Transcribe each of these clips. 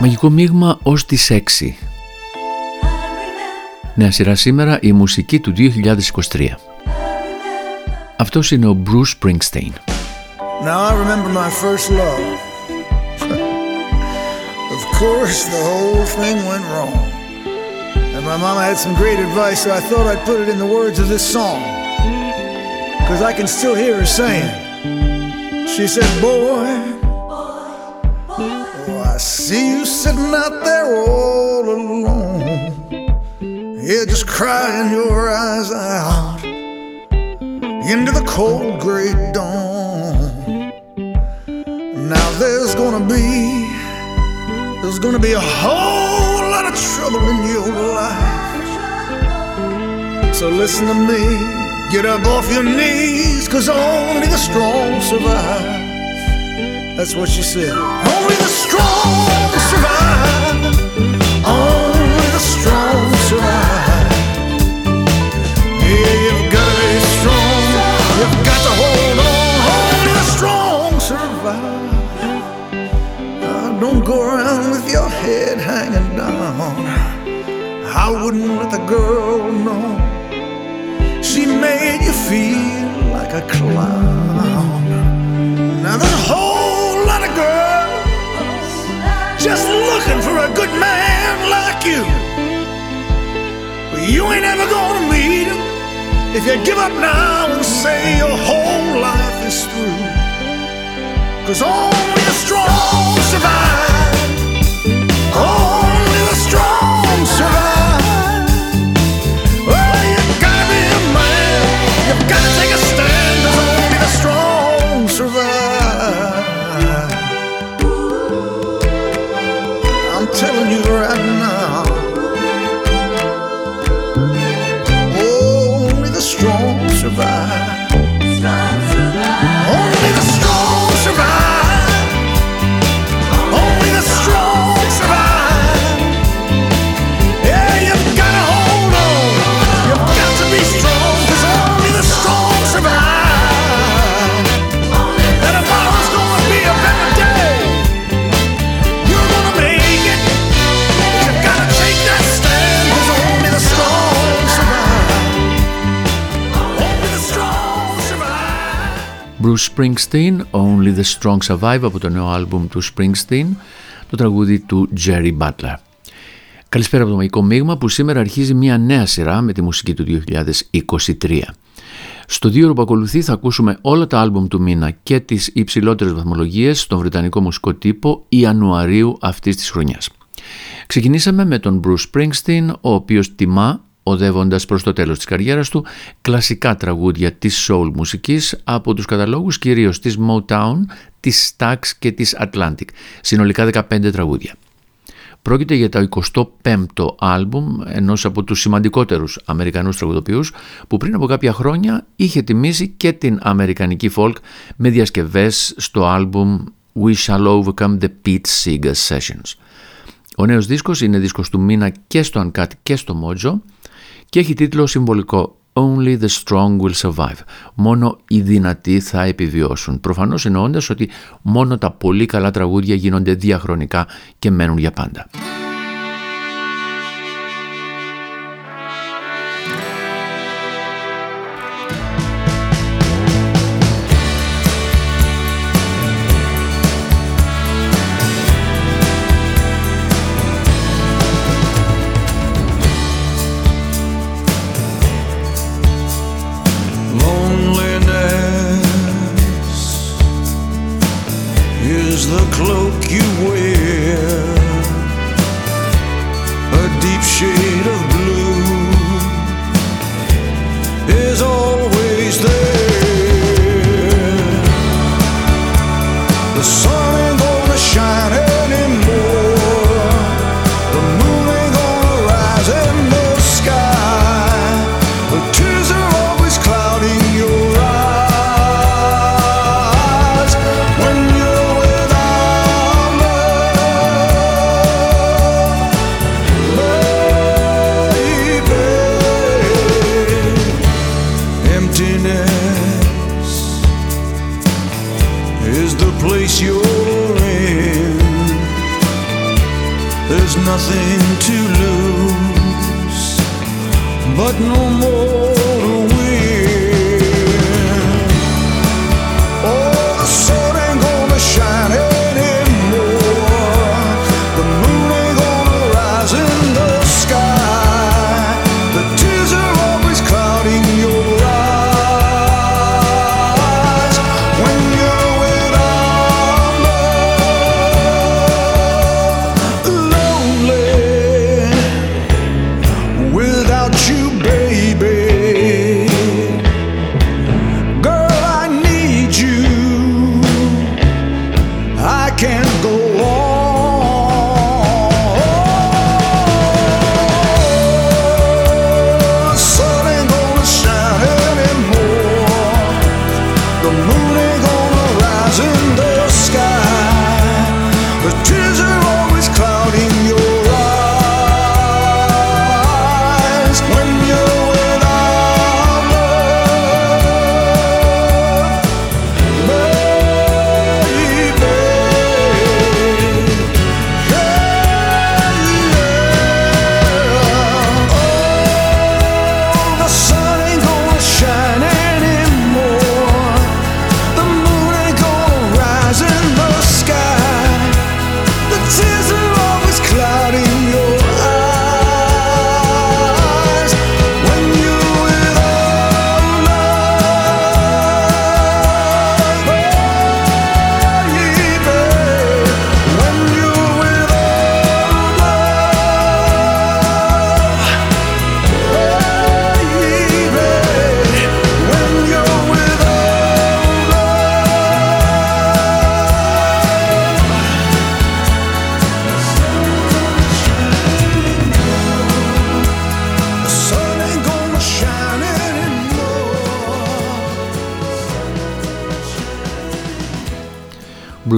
Μαγικό μείγμα ως τις 6. Νέα σειρά σήμερα η μουσική του 2023. Αυτός είναι ο Bruce Springsteen. Now I remember my first love. of course the whole thing went wrong. And my mama had some great advice so I thought I'd put it in the words of this song. Cause I can still hear her saying. She said, boy, I see you sitting out there all alone. Yeah, just crying your eyes out into the cold gray dawn. Now there's gonna be, there's gonna be a whole lot of trouble in your life. So listen to me, get up off your knees, cause only the strong survive. That's what she said. Only the strong survive. Only the strong survive. Yeah, you've got to be strong. You've got to hold on. Only the strong survive. Now, don't go around with your head hanging down. I wouldn't let the girl know. She made you feel like a clown. Now whole just looking for a good man like you. But you ain't ever gonna meet him if you give up now and say your whole life is through. Cause only the strong survive. Bruce Springsteen, Only the Strong Survive από το νέο άλμπουμ του Springsteen, το τραγούδι του Jerry Butler. Καλησπέρα από το Μαγικό Μείγμα που σήμερα αρχίζει μια νέα σειρά με τη μουσική του 2023. Στο δύο που ακολουθεί θα ακούσουμε όλα τα άλμπουμ του μήνα και τις υψηλότερες βαθμολογίες στον βρετανικό μουσικό τύπο Ιανουαρίου αυτής της χρονιάς. Ξεκινήσαμε με τον Bruce Springsteen, ο οποίος τιμά οδεύοντας προς το τέλος της καριέρας του κλασικά τραγούδια της soul μουσικής από τους καταλόγους κυρίως της Motown, της Stax και της Atlantic, συνολικά 15 τραγούδια. Πρόκειται για το 25ο άλμπουμ ενός από τους σημαντικότερους Αμερικανούς τραγουδοποιούς που πριν από κάποια χρόνια είχε τιμήσει και την Αμερικανική folk με διασκευές στο άλμπουμ We Shall Overcome the Pete Seeger Sessions. Ο νέος δίσκος είναι δίσκος του μήνα και στο Uncut και στο Mojo και έχει τίτλο συμβολικό Only the strong will survive. Μόνο οι δυνατοί θα επιβιώσουν. Προφανώς εννοώντας ότι μόνο τα πολύ καλά τραγούδια γίνονται διαχρονικά και μένουν για πάντα.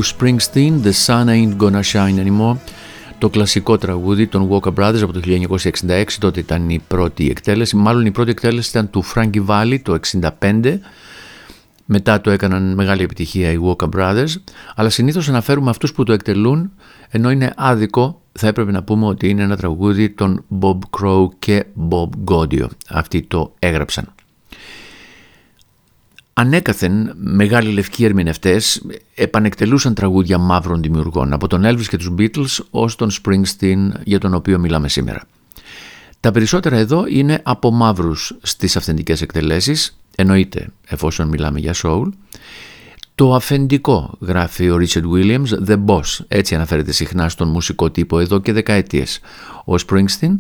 Bruce Springsteen, The Sun Ain't Gonna Shine Anymore, το κλασικό τραγούδι των Walker Brothers από το 1966, τότε ήταν η πρώτη εκτέλεση, μάλλον η πρώτη εκτέλεση ήταν του Frankie Valli το 1965, μετά το έκαναν μεγάλη επιτυχία οι Walker Brothers, αλλά συνήθως αναφέρουμε αυτούς που το εκτελούν, ενώ είναι άδικο θα έπρεπε να πούμε ότι είναι ένα τραγούδι των Bob Crow και Bob Gaudio. Αυτοί το έγραψαν. Ανέκαθεν μεγάλοι λευκοί ερμηνευτές επανεκτελούσαν τραγούδια μαύρων δημιουργών από τον Elvis και τους Beatles ως τον Springsteen για τον οποίο μιλάμε σήμερα. Τα περισσότερα εδώ είναι από μαύρους στις αυθεντικές εκτελέσεις, εννοείται εφόσον μιλάμε για soul. Το αφεντικό γράφει ο Richard Williams, The Boss, έτσι αναφέρεται συχνά στον μουσικό τύπο εδώ και δεκαετίες. Ο Springsteen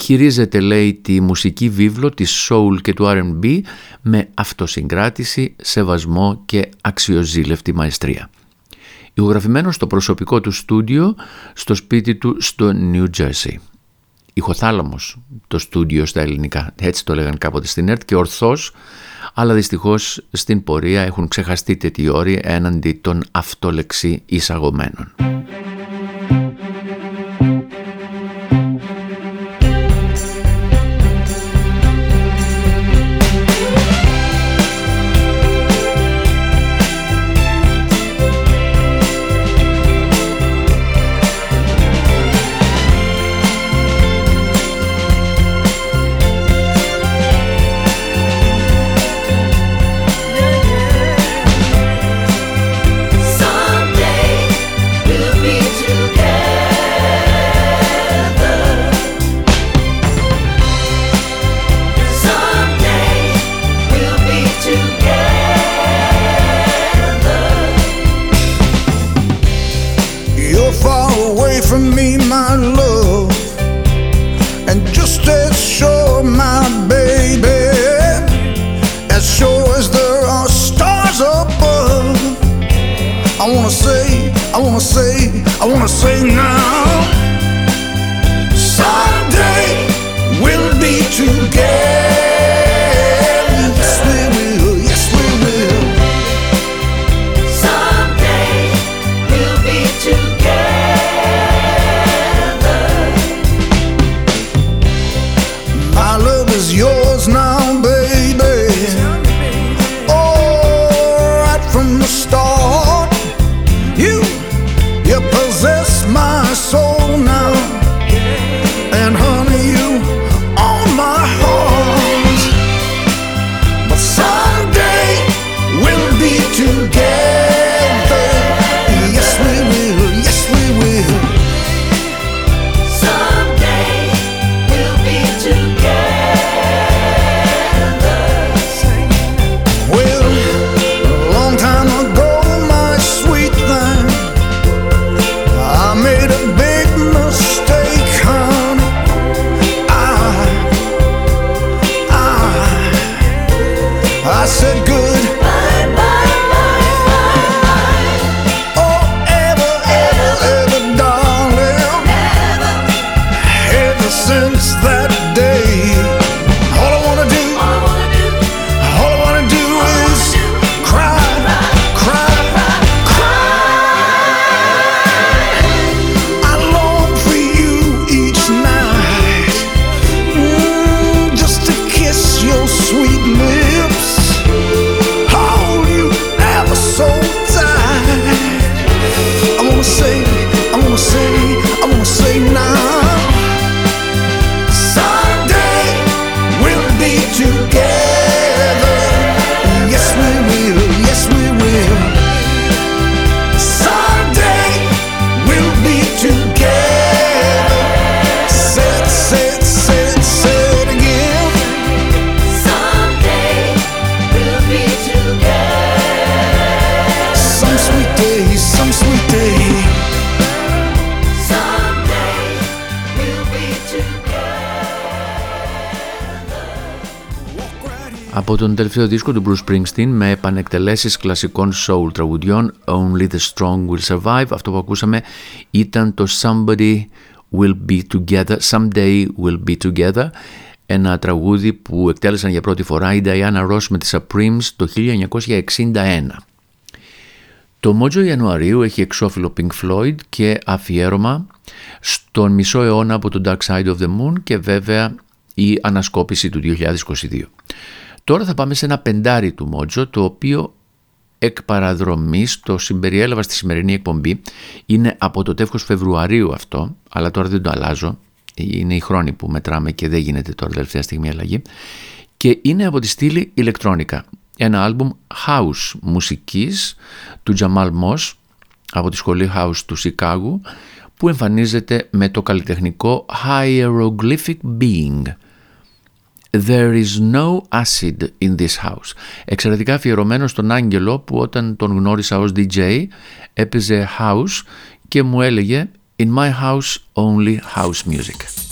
χειρίζεται λέει τη μουσική βίβλο της soul και του R&B με αυτοσυγκράτηση, σεβασμό και αξιοζήλευτη μαεστρία. Ηχογραφημένος στο προσωπικό του στούντιο στο σπίτι του στο New Jersey. Ηχοθάλαμος το στούντιο στα ελληνικά, έτσι το λέγαν κάποτε στην ΕΡΤ και ορθώς, αλλά δυστυχώς στην πορεία έχουν ξεχαστεί τέτοιοι όροι έναντι των αυτόλεξη εισαγωμένων. Τον τελευταίο δίσκο του Bruce Springsteen με επανεκτελέσεις κλασικών soul τραγουδιών Only the Strong Will Survive. Αυτό που ακούσαμε ήταν το Somebody Will Be Together Someday Will Be Together. Ένα τραγούδι που εκτέλεσαν για πρώτη φορά η Diana Ross με τις Supremes το 1961 το Μότζο Ιανουαρίου έχει εξώφυλλο Pink Floyd και αφιέρωμα στον μισό αιώνα από το Dark Side of the Moon και βέβαια η ανασκόπηση του 2022. Τώρα θα πάμε σε ένα πεντάρι του Μότζο το οποίο εκ παραδρομής το συμπεριέλαβα στη σημερινή εκπομπή. Είναι από το τεύχος Φεβρουαρίου αυτό αλλά τώρα δεν το αλλάζω. Είναι η χρόνη που μετράμε και δεν γίνεται τώρα τελευταία στιγμή αλλαγή. Και είναι από τη στήλη ηλεκτρόνικα. Ένα άλμπουμ house μουσικής του Jamal Moss από τη σχολή house του Σικάγου που εμφανίζεται με το καλλιτεχνικό Hieroglyphic Being There is no acid in this house. Εξαιρετικά αφιερωμένο στον Άγγελο που όταν τον γνώρισα ως DJ έπαιζε house και μου έλεγε In my house only house music.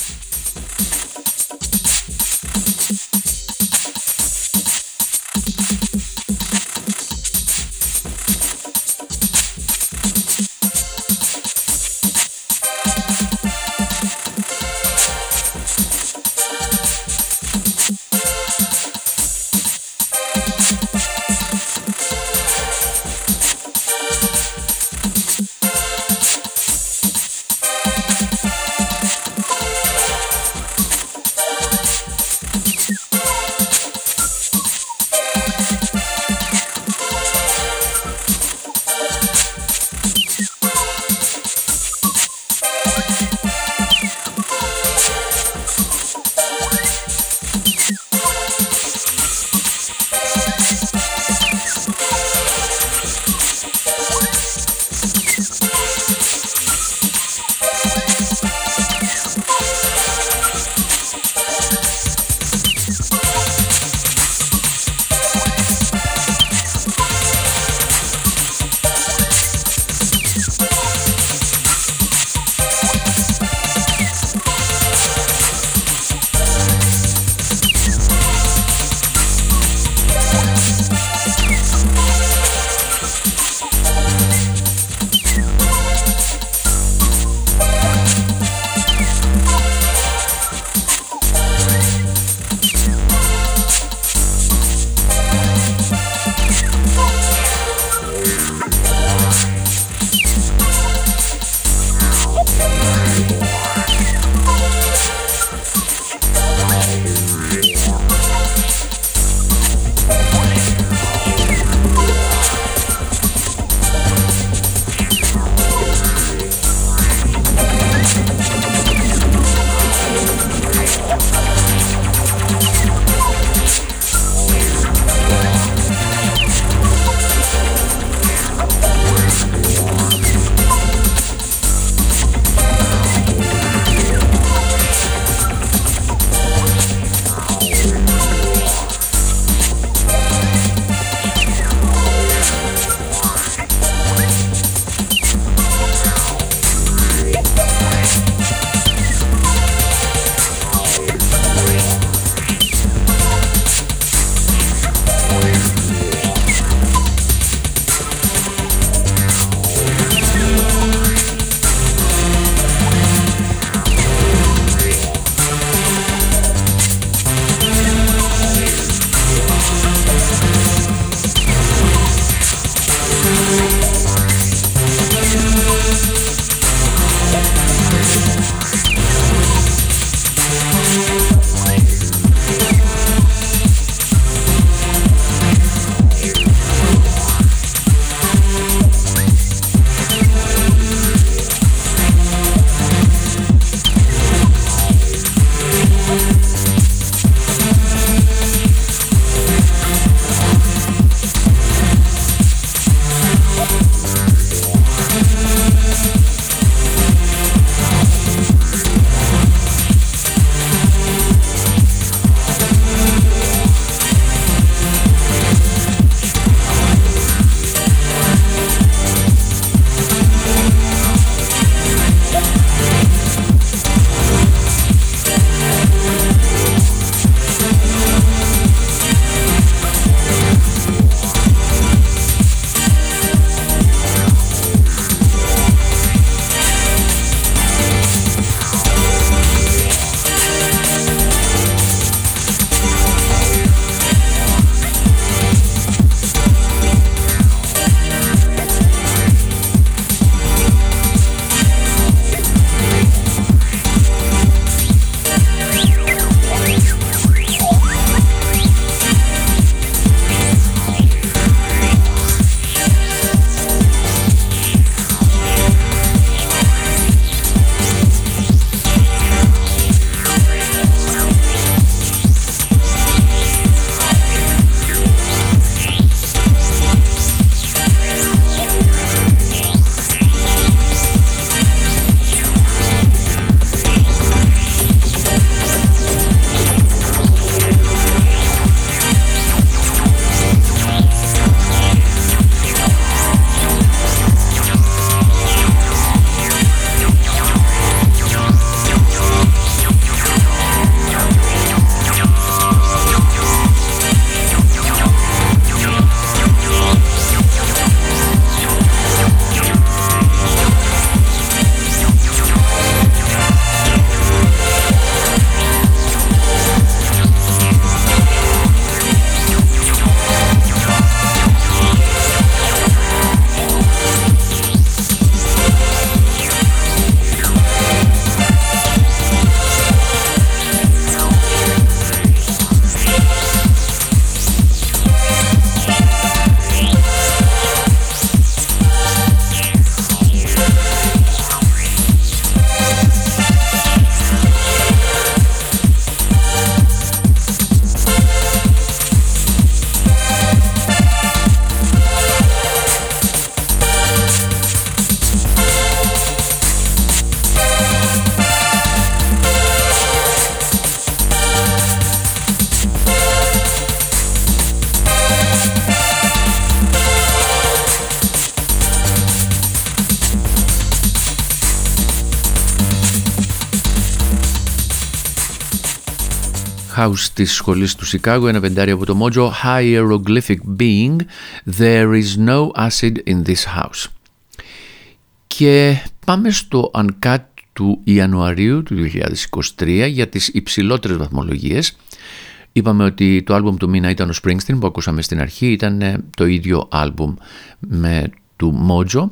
House της σχολής του Σικάγο, ένα πεντάρι από το Mojo, Hieroglyphic Being, There is no acid in this house. Και πάμε στο Uncut του Ιανουαρίου του 2023 για τις υψηλότερες βαθμολογίες. Είπαμε ότι το άλμπουμ του μήνα ήταν ο Springsteen που ακούσαμε στην αρχή, ήταν ε, το ίδιο άλμπουμ με του Mojo.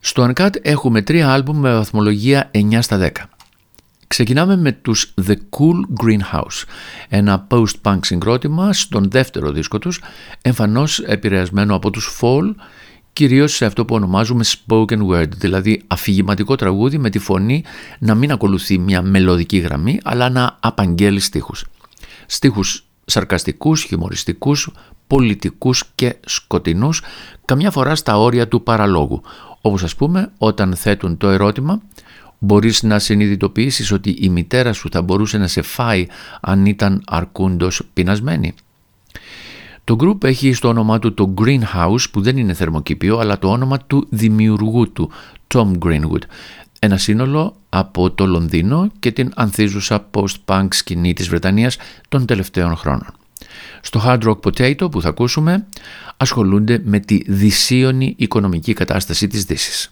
Στο Uncut έχουμε τρία άλμπουμ με βαθμολογία 9 στα 10. Ξεκινάμε με τους The Cool Greenhouse, ένα post-punk συγκρότημα στον δεύτερο δίσκο τους, εμφανώς επηρεασμένο από τους Fall, κυρίως σε αυτό που ονομάζουμε spoken word, δηλαδή αφηγηματικό τραγούδι με τη φωνή να μην ακολουθεί μια μελωδική γραμμή, αλλά να απαγγέλει στίχους. Στίχους σαρκαστικούς, χιουμοριστικούς, πολιτικούς και σκοτεινούς, καμιά φορά στα όρια του παραλόγου, όπως ας πούμε όταν θέτουν το ερώτημα μπορείς να συνειδητοποιήσεις ότι η μητέρα σου θα μπορούσε να σε φάει αν ήταν αρκούντος πεινασμένη. Το group έχει στο όνομά του το Greenhouse που δεν είναι θερμοκήπιο αλλά το όνομα του δημιουργού του, Tom Greenwood. Ένα σύνολο από το Λονδίνο και την ανθίζουσα post-punk σκηνή της Βρετανίας των τελευταίων χρόνων. Στο Hard Rock Potato που θα ακούσουμε ασχολούνται με τη δυσίωνη οικονομική κατάσταση της Δύσης.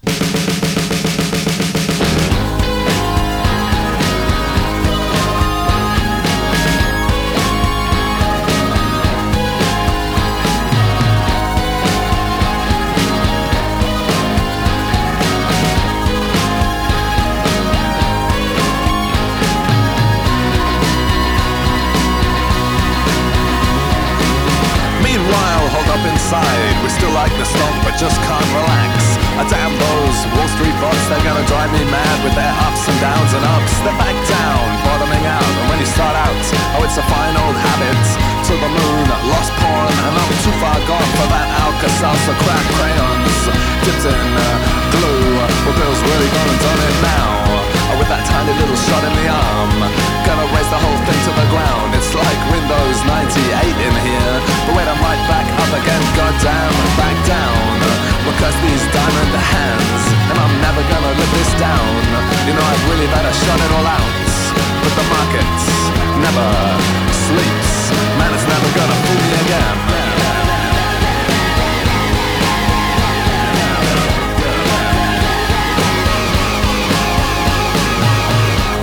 Drive me mad with their ups and downs and ups. They're back down, bottoming out, and when you start out, oh, it's a fine old habit. To the moon, lost porn, and I'm too far gone for that Alka-Seltzer crack crayons. Dipped in uh, glue, well, Bill's really gone and done it now. Oh, with that tiny little shot in the arm, gonna raise the whole thing to the ground. It's like Windows 98 in here, but when I'm right back up again, goddamn, back down. Because these diamond hands, and I'm never gonna live this down. You know I'd really better shut it all out. But the market never sleeps. Man, it's never gonna fool me again.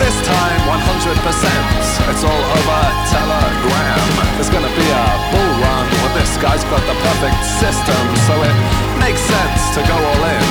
This time 100% It's all over Telegram There's gonna be a bull run this guy's got the perfect system So it makes sense to go all in.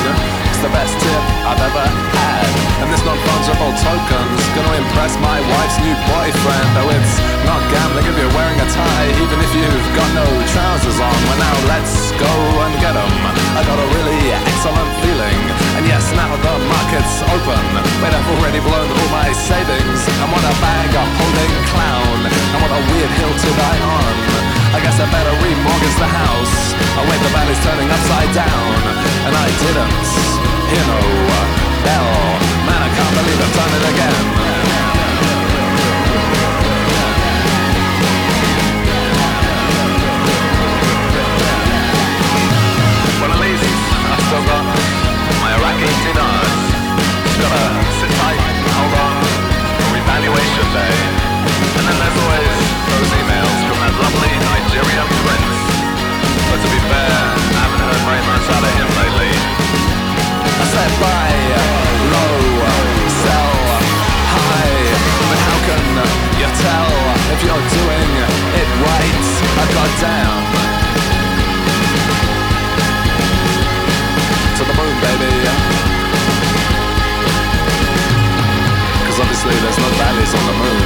It's the best tip I've ever had. And this non-fungible token's Gonna impress my wife's new boyfriend. Though it's not gambling if you're wearing a tie Even if you've got no trousers on. Well now let's go and get 'em. I got a really excellent feeling. And yes, now the market's open. But I've already blown all my savings. I'm what a bag of holding clown. I'm what a weird hill to die on. I guess I better remortgage the house. I wait, the valley's turning upside down. And I didn't hear no bell. Man, I can't believe I've done it again. Well, at least I've still got my Iraqi dinars. Just gotta sit tight, hold on, for evaluation day. And then there's always those emails lovely Nigerian prince. But to be fair, I haven't heard very much out of him lately. I said buy low, sell high. But how can you tell if you're doing it right? A goddamn. to the moon, obviously there's no valleys on the moon.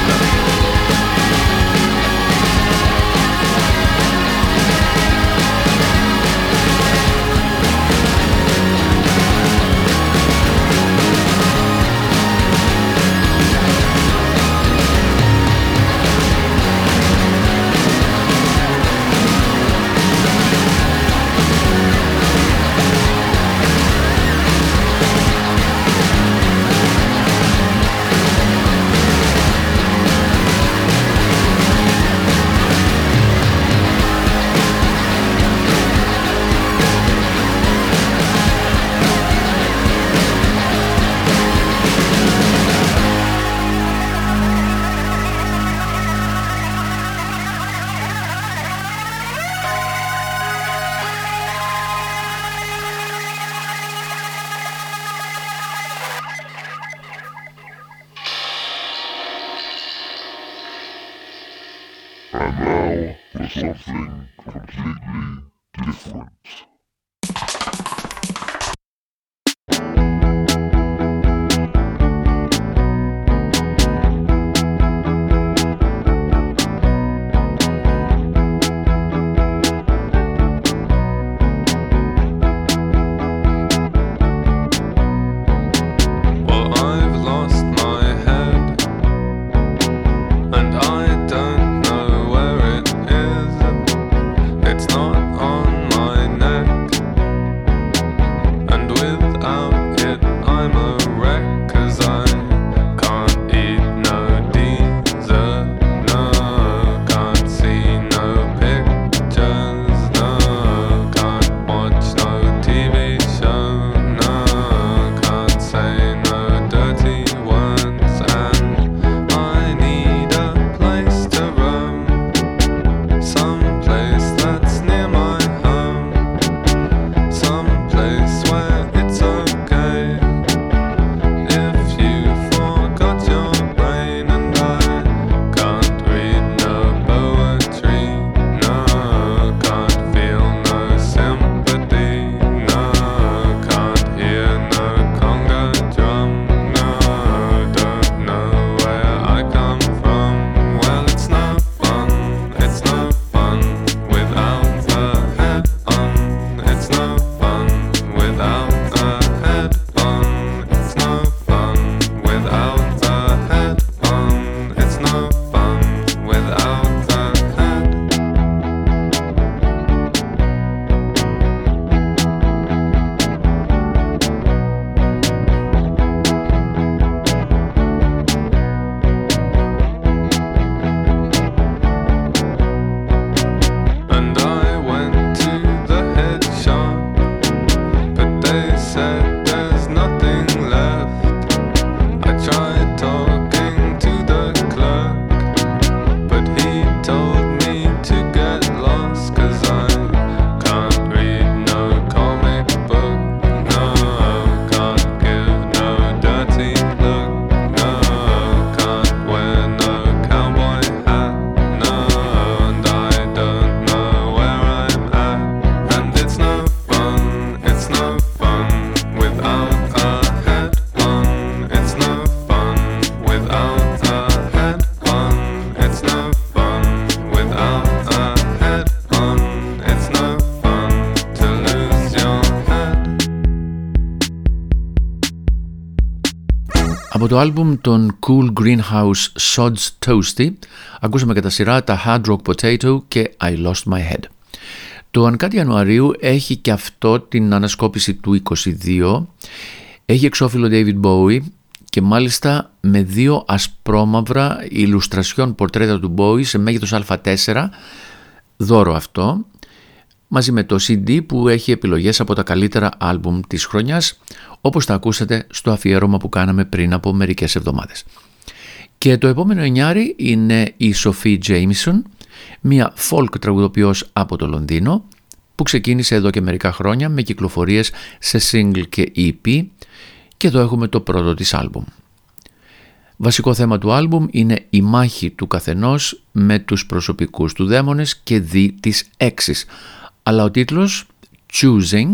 Το άλμπουμ των Cool Greenhouse Sods Toasty. Ακούσαμε κατά σειρά τα Hard Rock Potato και I Lost My Head. Το Uncut Ιανουαρίου έχει και αυτό την ανασκόπηση του 22, έχει εξώφυλλο David Bowie και μάλιστα με δύο ασπρόμαυρα ηλουστρασιών πορτρέτα του Bowie σε μέγεθος Α4, δώρο αυτό, μαζί με το CD που έχει επιλογές από τα καλύτερα άλμπουμ της χρονιάς, όπως τα ακούσατε στο αφιέρωμα που κάναμε πριν από μερικές εβδομάδες. Και το επόμενο εννιάρι είναι η Sophie Jameson, μια folk τραγουδοποιός από το Λονδίνο, που ξεκίνησε εδώ και μερικά χρόνια με κυκλοφορίες σε single και EP και εδώ έχουμε το πρώτο της άλμπουμ. Βασικό θέμα του άλμπουμ είναι η μάχη του καθενός με τους προσωπικούς του δαίμονες και δι της έξις. Αλλά ο τίτλος Choosing,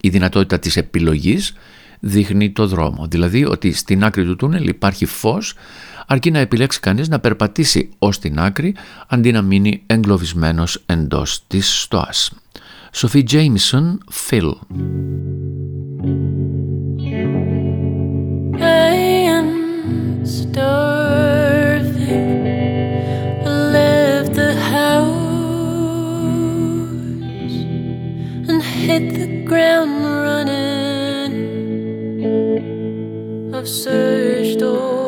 η δυνατότητα της επιλογής, δείχνει το δρόμο. Δηλαδή ότι στην άκρη του τούνελ υπάρχει φως αρκεί να επιλέξει κανείς να περπατήσει ως την άκρη αντί να μείνει εγκλωβισμένος εντός της στοάς. Sophie Jameson, Phil. I hit the ground running. I've searched all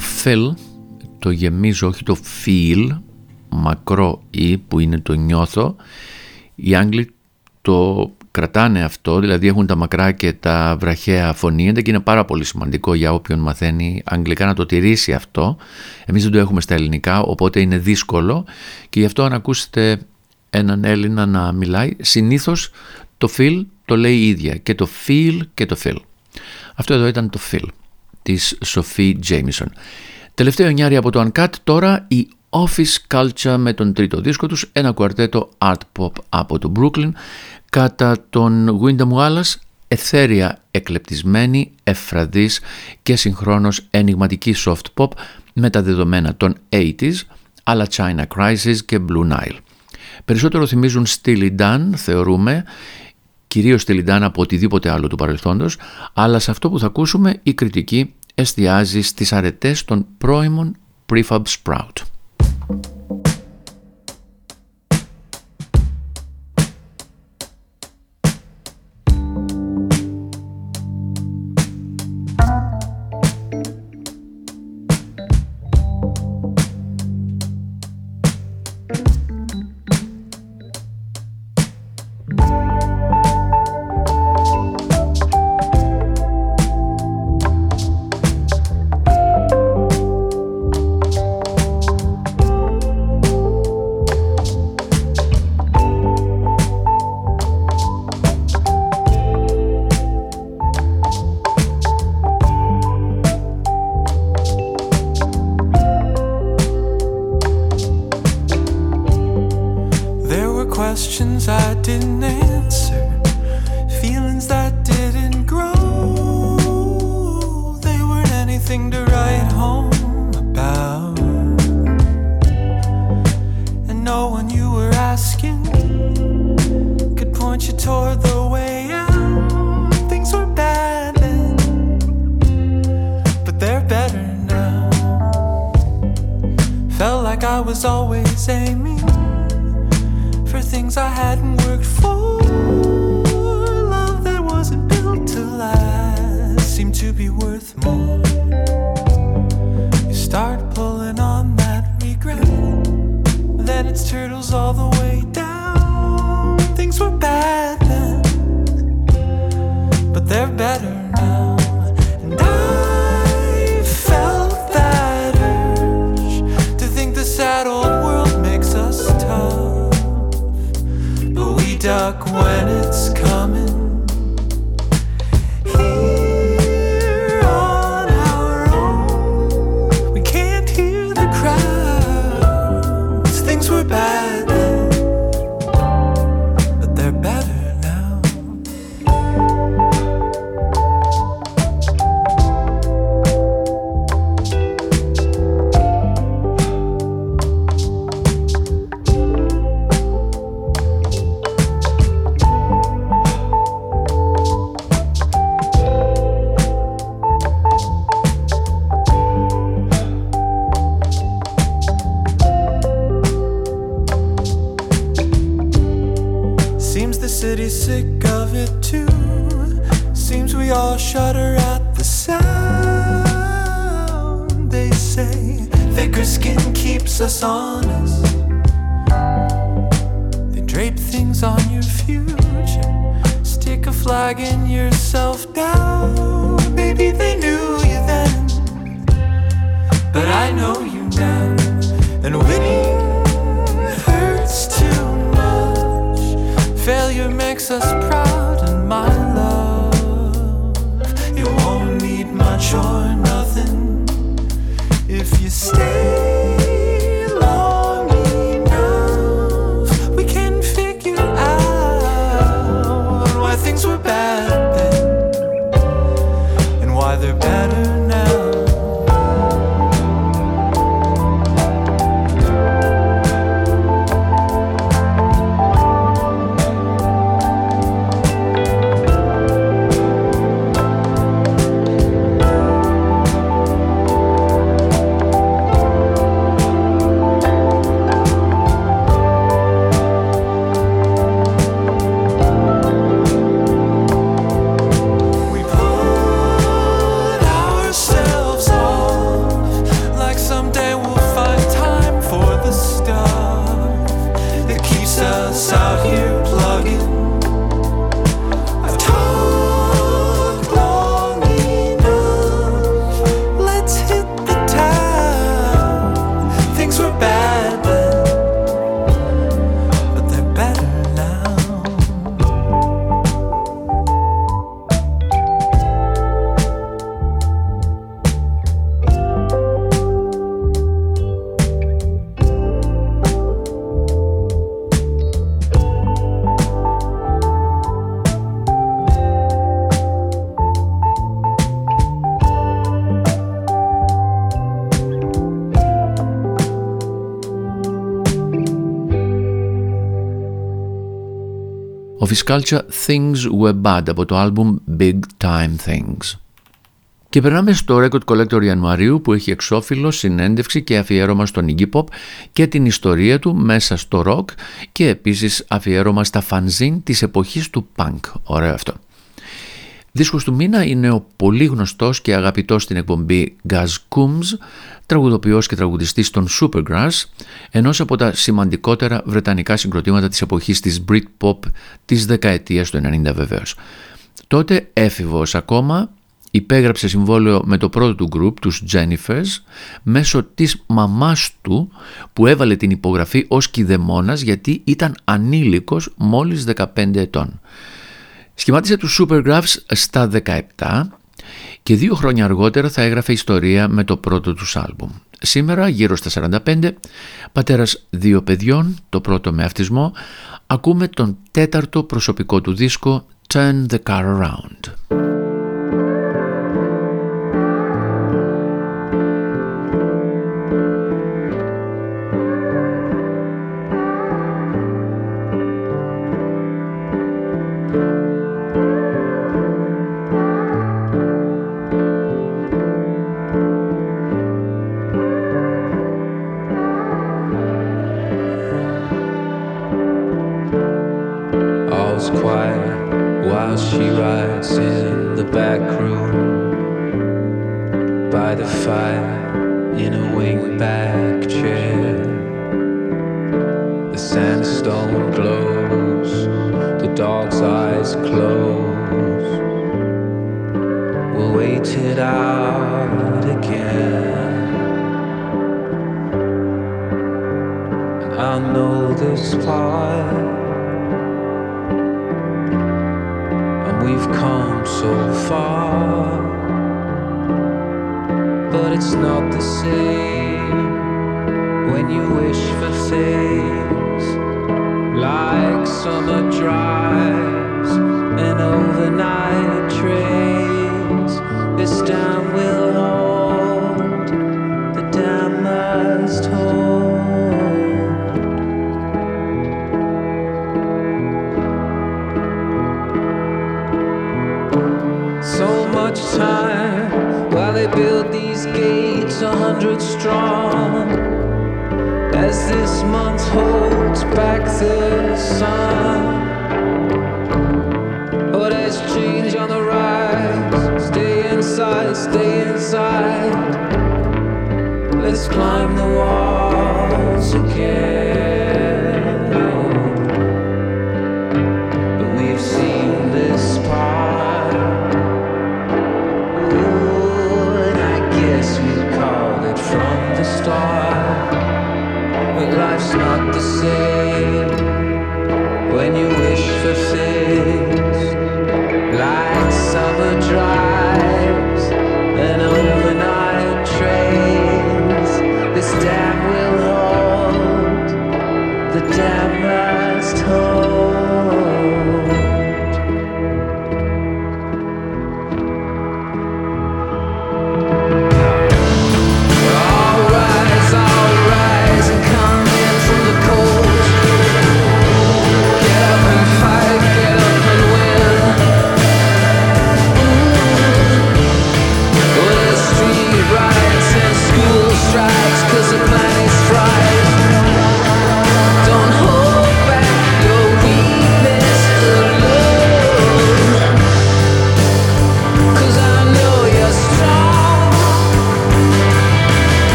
το fill, το γεμίζω, όχι το feel, μακρό ή που είναι το νιώθω. Οι Άγγλοι το κρατάνε αυτό, δηλαδή έχουν τα μακρά και τα βραχαία φωνήεντα και είναι πάρα πολύ σημαντικό για όποιον μαθαίνει αγγλικά να το τηρήσει αυτό. Εμείς δεν το έχουμε στα ελληνικά, οπότε είναι δύσκολο και γι' αυτό αν ακούσετε έναν Έλληνα να μιλάει, συνήθως το feel το λέει η ίδια και το feel και το feel. Αυτό εδώ ήταν το feel της Σοφή Τζέιμισον. Τελευταίο εννιάρι από το Uncut, τώρα η Office Culture με τον τρίτο δίσκο τους, ένα κουαρτέτο art pop από το Brooklyn, κατά τον Wyndham Wallace, εθέρια εκλεπτισμένη, εφραδής και συγχρόνως ενηγματική soft pop με τα δεδομένα των 80s, αλλά China Crisis και Blue Nile. Περισσότερο θυμίζουν Steely Dan, θεωρούμε, κυρίως Steely Dan από οτιδήποτε άλλο του παρελθόντος, αλλά σε αυτό που θα ακούσουμε η κριτική εστιάζει στις αρετές των πρώιμων prefab sprout. Ο Fiscalcia Things Were Bad από το άλμπουμ Big Time Things. Και περνάμε στο Record Collector Ιανουαρίου που έχει εξώφυλλο, συνέντευξη και αφιέρωμα στον Iggy Pop και την ιστορία του μέσα στο rock και επίσης αφιέρωμα στα fanzine της εποχής του punk. Ωραίο αυτό. Δίσκος του μήνα είναι ο πολύ γνωστός και αγαπητός στην εκπομπή Gaz Coombs, τραγουδοποιός και τραγουδιστής των Supergrass, ενός από τα σημαντικότερα βρετανικά συγκροτήματα της εποχής της Britpop της δεκαετίας του 90 βεβαίως. Τότε έφηβος ακόμα, υπέγραψε συμβόλαιο με το πρώτο του group, τους Jennifers, μέσω της μαμάς του που έβαλε την υπογραφή ως κηδεμόνας γιατί ήταν ανήλικος μόλις 15 ετών. Σχημάτισε τους Supergraphs στα 17 και δύο χρόνια αργότερα θα έγραφε ιστορία με το πρώτο τους άλμπουμ. Σήμερα, γύρω στα 45, πατέρας δύο παιδιών, το πρώτο με αυτισμό, ακούμε τον τέταρτο προσωπικό του δίσκο Turn the Car Around. She writes in the back room by the fire in a wingback chair. The sandstone glows, the dog's eyes close. We'll wait it out again. I know this part. Come so far. But it's not the same when you wish for things like summer drives holds back the sun. Oh, there's change on the rise. Stay inside, stay inside. Let's climb the walls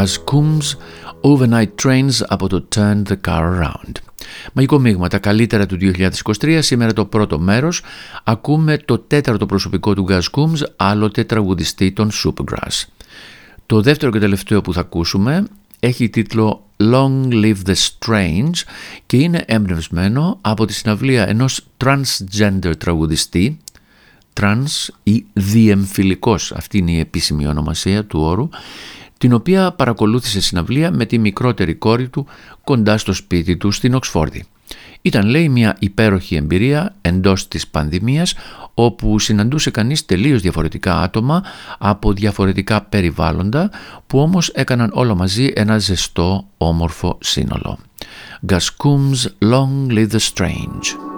Gus Coombs, Overnight Trains από το Turn the Car Around. Μαγικό μείγμα, τα καλύτερα του 2023, σήμερα το πρώτο μέρος, ακούμε το τέταρτο προσωπικό του Gus Coombs, άλλοτε τραγουδιστή των Supergrass. Το δεύτερο και τελευταίο που θα ακούσουμε έχει τίτλο Long Live the Strange και είναι εμπνευσμένο από τη συναυλία ενός transgender τραγουδιστή trans ή διεμφυλικός, αυτή είναι η επίσημη ονομασία του όρου, την οποία παρακολούθησε συναυλία με τη μικρότερη κόρη του κοντά στο σπίτι του στην Οξφόρδη. Ήταν λέει μια υπέροχη εμπειρία εντός της πανδημίας όπου συναντούσε κανείς τελείως διαφορετικά άτομα από διαφορετικά περιβάλλοντα που όμως έκαναν όλο μαζί ένα ζεστό όμορφο σύνολο. Gus Coombs Long Live the Strange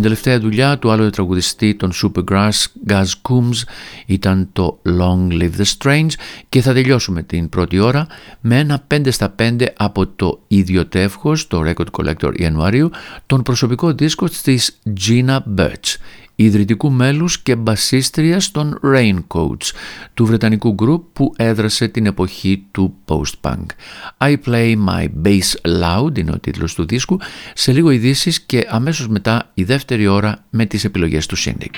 την τελευταία δουλειά του άλλου τραγουδιστή των Supergrass, Gaz Coombs, ήταν το Long Live the Strange και θα τελειώσουμε την πρώτη ώρα με ένα 5 στα 5 από το ίδιο τεύχος, το Record Collector Ιανουαρίου, τον προσωπικό δίσκο της Gina Birch ιδρυτικού μέλους και μπασίστριας των Raincoats, του βρετανικού γκρουπ που έδρασε την εποχή του post-punk. I Play My Bass Loud είναι ο τίτλος του δίσκου, σε λίγο ειδήσεις και αμέσως μετά η δεύτερη ώρα με τις επιλογές του Syndic.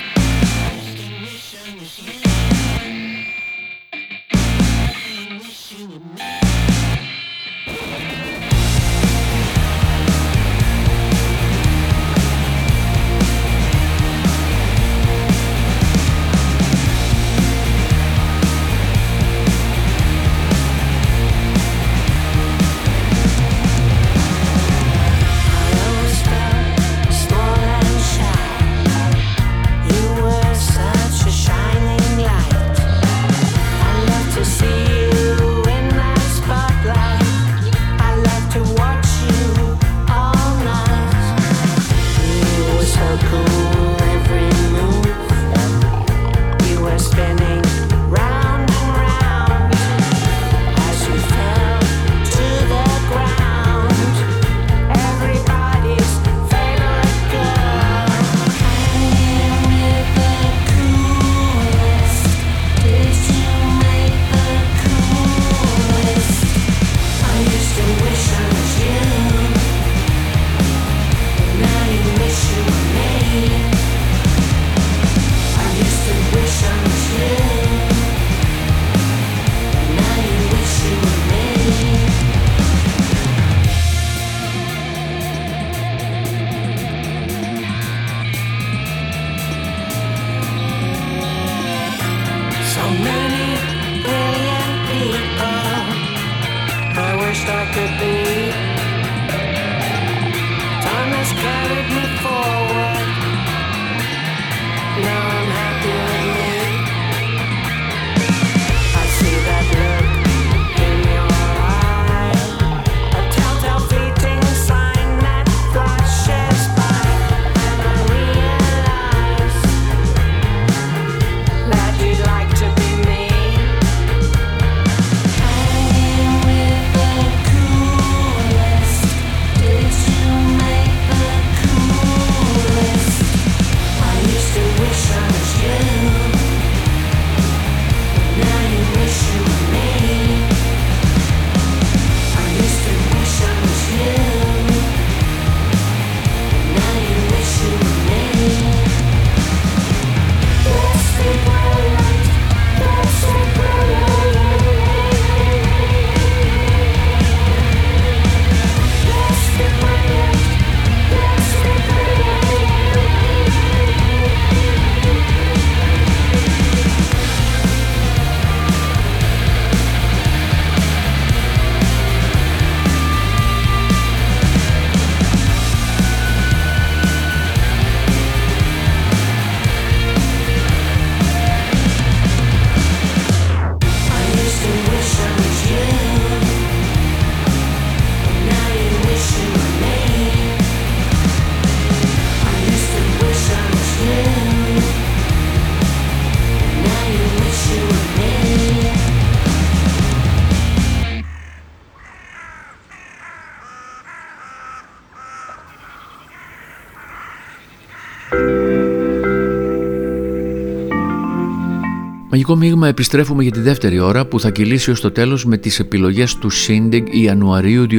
Μαγικό μείγμα επιστρέφουμε για τη δεύτερη ώρα που θα κυλήσει ως το τέλος με τις επιλογές του Σίντεγ Ιανουαρίου 2023.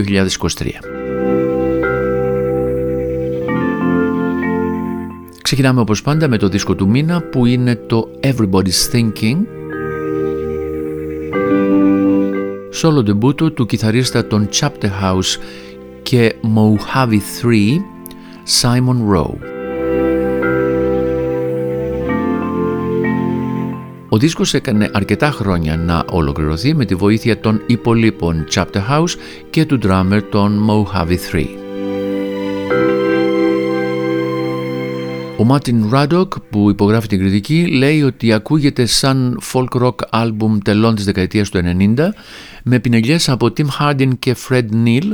Ξεκινάμε όπως πάντα με το δίσκο του μήνα που είναι το Everybody's Thinking Solo ντεμπούτο του κιθαρίστα των Chapter House και Mojave 3 Simon Rowe. Ο δίσκος έκανε αρκετά χρόνια να ολοκληρωθεί με τη βοήθεια των υπολοίπων Chapterhouse και του drummer των Mojave 3. Ο Μάρτιν Ράντοκ που υπογράφει την κριτική λέει ότι ακούγεται σαν folk rock album τελών της δεκαετίας του 90 με πινελιές από Tim Hardin και Fred Neil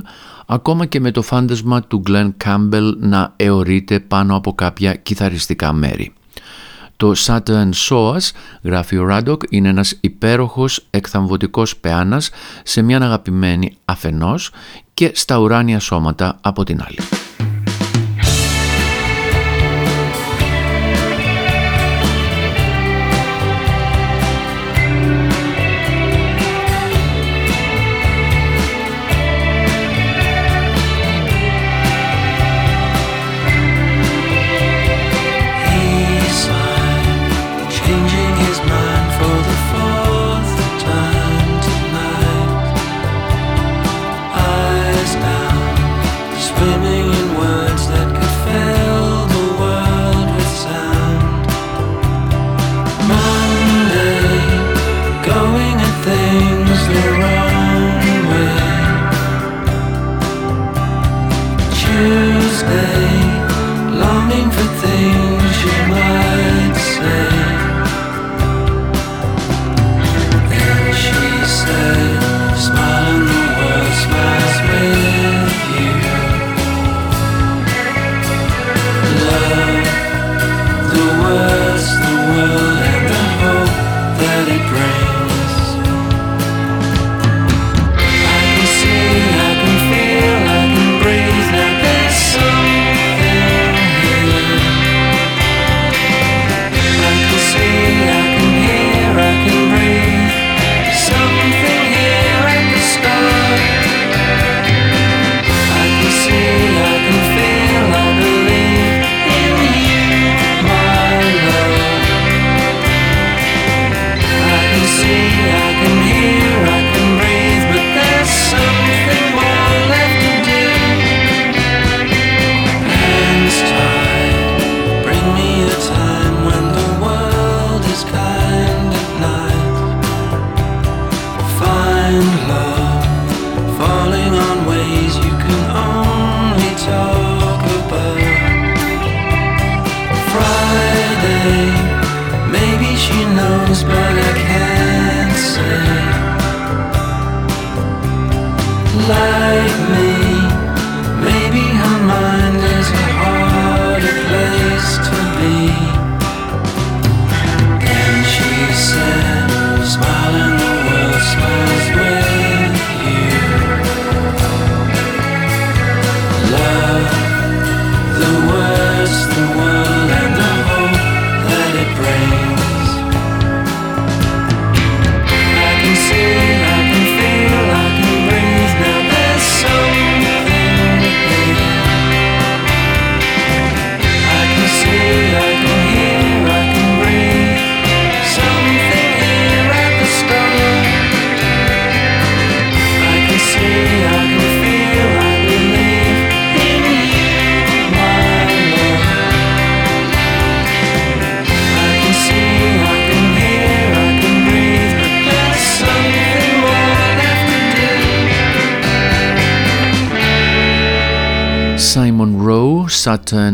ακόμα και με το φάντασμα του Glen Campbell να αιωρείται πάνω από κάποια κιθαριστικά μέρη. Το Saturn Soas, γράφει ο Ράντοκ, είναι ένας υπέροχος εκθαμβωτικός παιάνας σε μια αγαπημένη αφενός και στα ουράνια σώματα από την άλλη.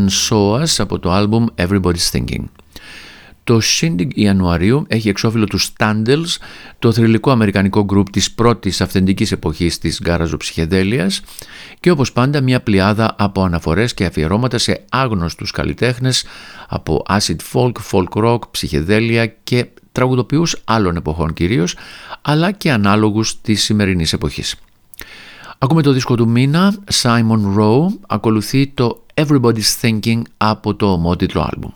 Saturn Soas από το άλμπουμ Everybody's Thinking. Το Shindig Ιανουαρίου έχει εξώφυλλο τους Standels, το θρηλυκό αμερικανικό γκρουπ της πρώτης αυθεντικής εποχής της γκάραζο ψυχεδέλειας και όπως πάντα μια πλειάδα από αναφορές και αφιερώματα σε άγνωστους καλλιτέχνες από acid folk, folk rock, ψυχεδέλεια και τραγουδοποιούς άλλων εποχών κυρίως, αλλά και ανάλογους της σημερινής εποχής. Ακούμε το δίσκο του μήνα, Simon Rowe, ακολουθεί το Everybody's Thinking από το ομότιτλο άλμπουμ.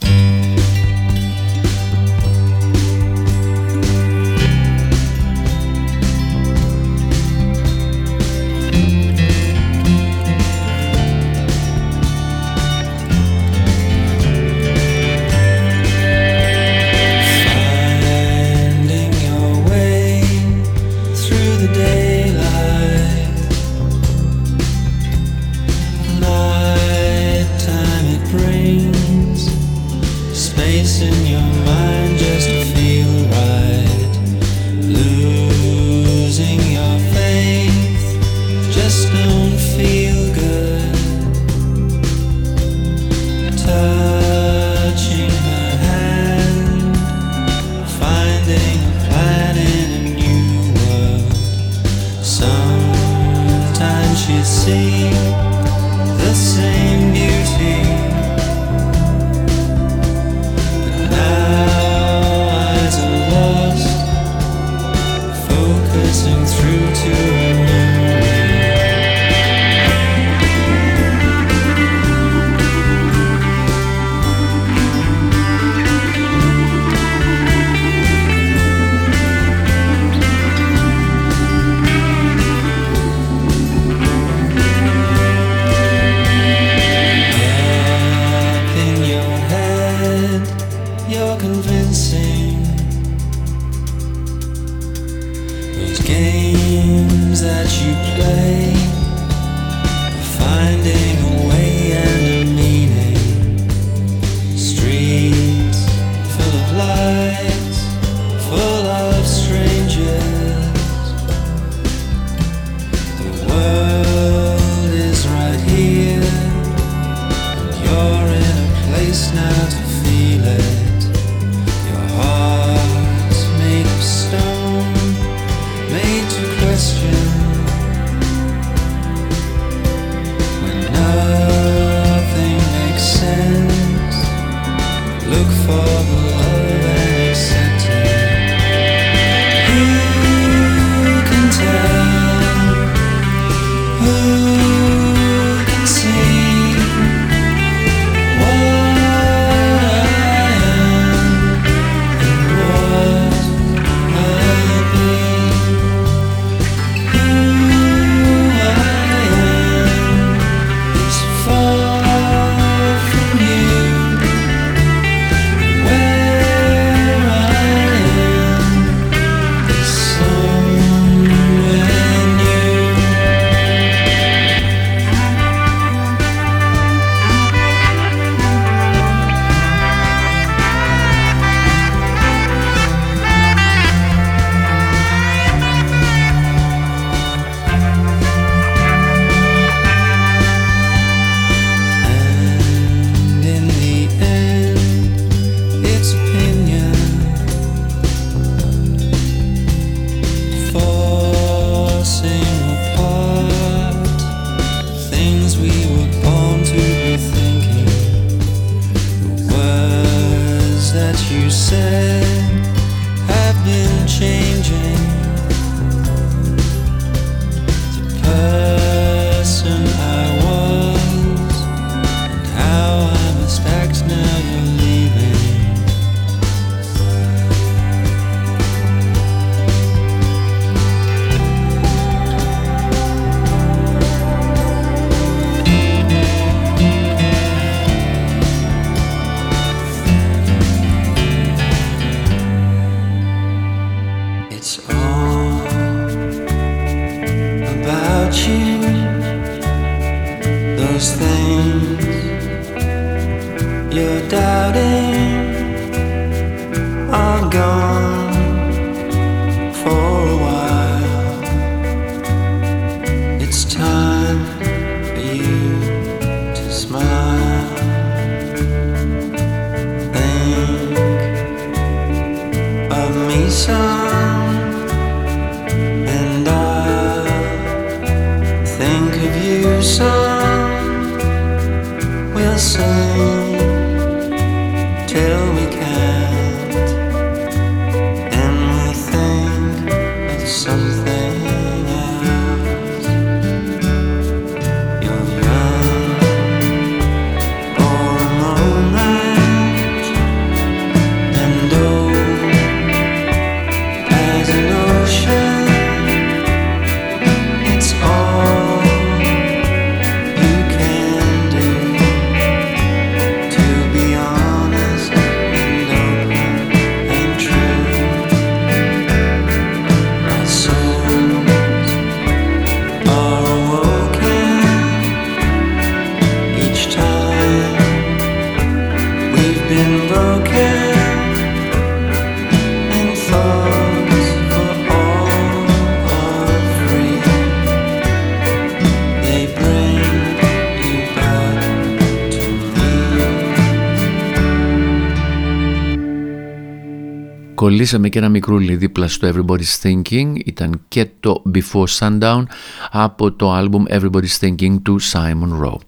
Κολλήσαμε και ένα μικρούλι δίπλα στο Everybody's Thinking, ήταν και το Before Sundown από το άλμπουμ Everybody's Thinking του Simon Rowe.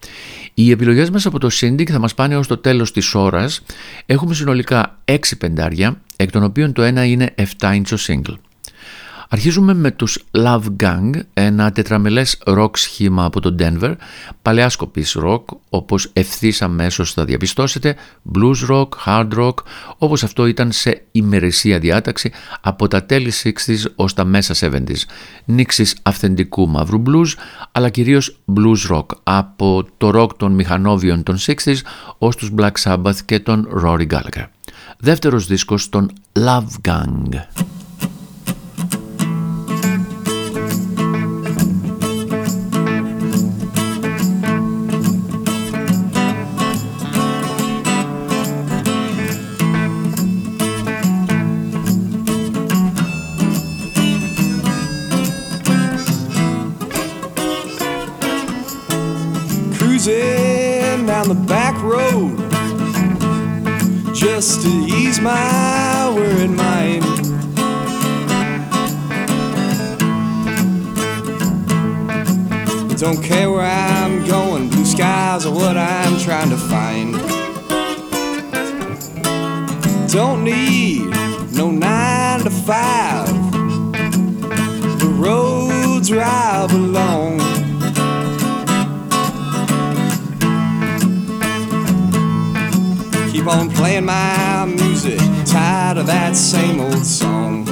Οι επιλογές μας από το Syndic θα μας πάνε ως το τέλος της ώρας. Έχουμε συνολικά 6 πεντάρια, εκ των οποίων το ένα είναι 7 inch single. Αρχίζουμε με τους Love Gang, ένα τετραμελές rock σχήμα από το Denver, παλαιάσκοπης rock, όπως ευθύς αμέσως θα διαπιστώσετε, blues rock, hard rock, όπως αυτό ήταν σε ημερησία διάταξη από τα τέλη 60s ως τα μέσα 70s. Νίξεις αυθεντικού μαύρου blues, αλλά κυρίως blues rock, από το rock των μηχανόβιων των 60s ως τους Black Sabbath και τον Rory Gallagher. Δεύτερος δίσκος των Love Gang. The back road just to ease my worried mind. Don't care where I'm going, blue skies are what I'm trying to find. Don't need no nine to five. The road's where I belong. Playing my music, tired of that same old song.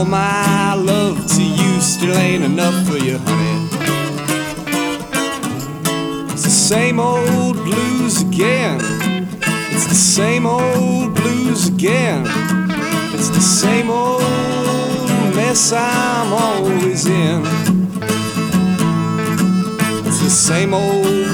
All my love to you, still ain't enough for you, honey. It's the same old blues again. It's the same old blues again. It's the same old mess I'm always in. It's the same old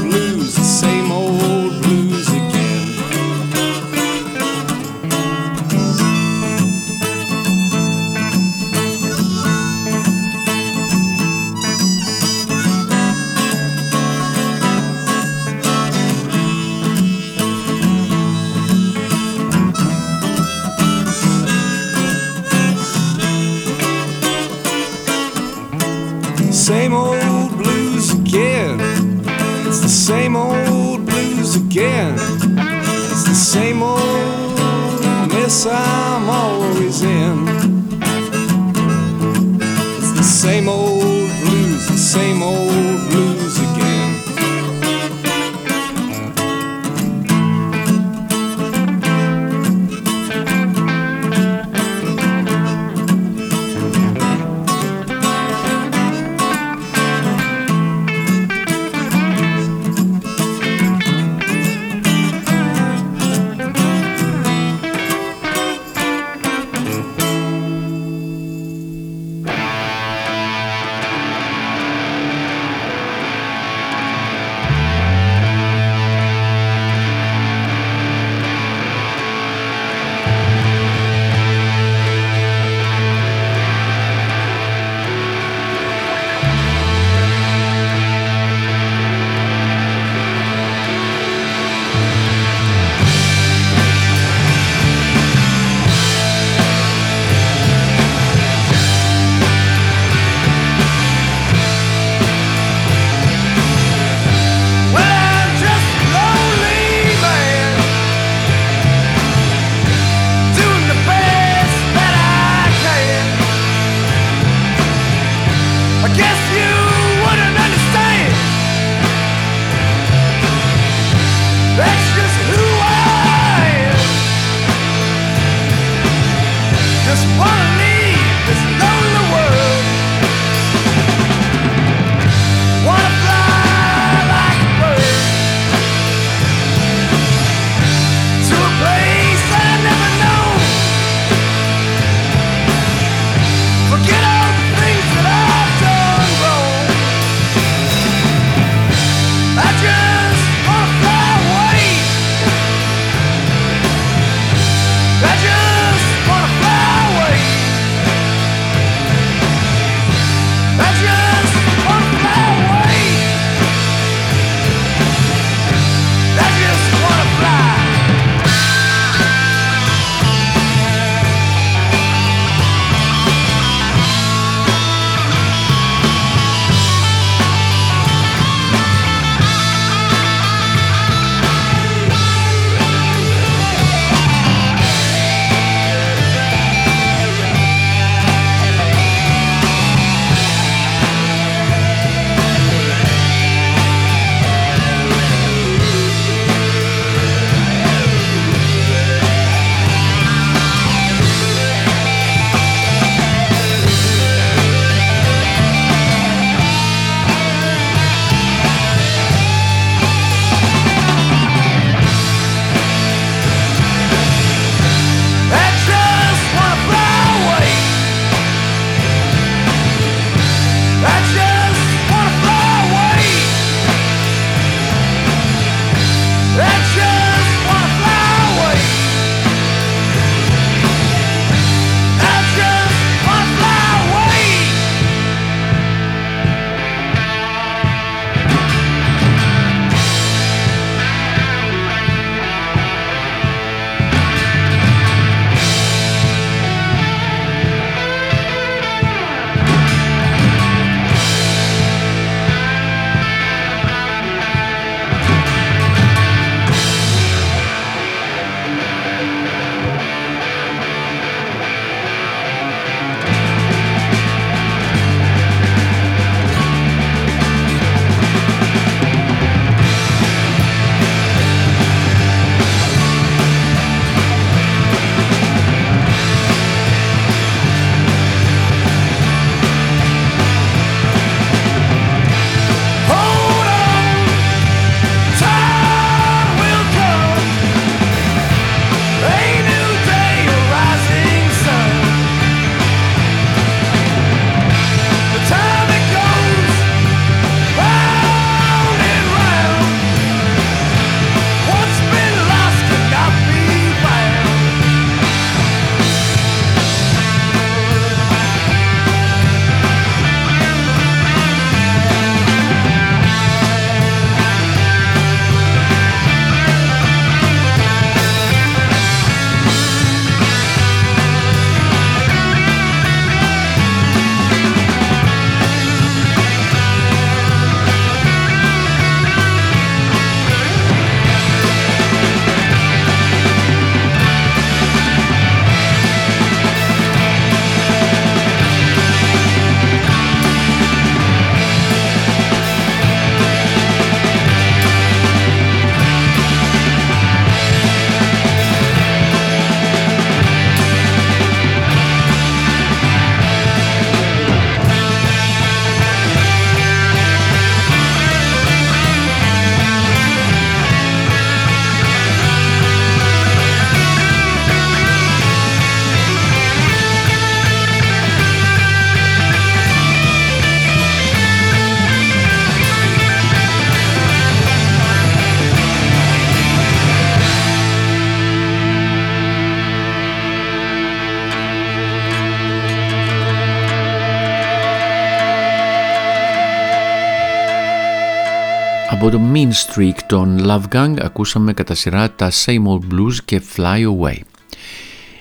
Mean Streak των Love Gang ακούσαμε κατά σειρά τα Same Old Blues και Fly Away.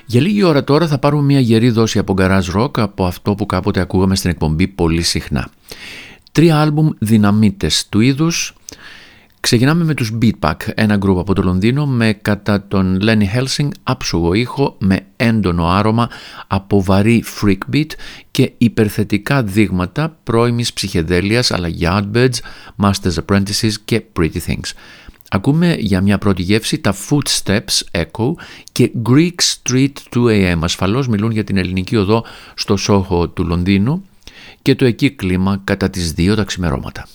Για λίγη ώρα τώρα θα πάρουμε μια γερή δόση από garage rock από αυτό που κάποτε ακούγαμε στην εκπομπή πολύ συχνά. Τρία άλμπουμ δυναμίτες του είδους. Ξεκινάμε με τους Beatpack, ένα γκρουπ από το Λονδίνο με κατά τον Lenny Helsing άψογο ήχο με έντονο άρωμα από βαρύ freak beat και υπερθετικά δείγματα πρώιμης ψυχεδέλειας αλλά Yardbirds, Masters Apprentices και Pretty Things. Ακούμε για μια πρώτη γεύση τα Footsteps Echo και Greek Street 2am. Ασφαλώς μιλούν για την ελληνική οδό στο Σόχο του Λονδίνου και το εκεί κλίμα κατά τις δύο τα ξημερώματα.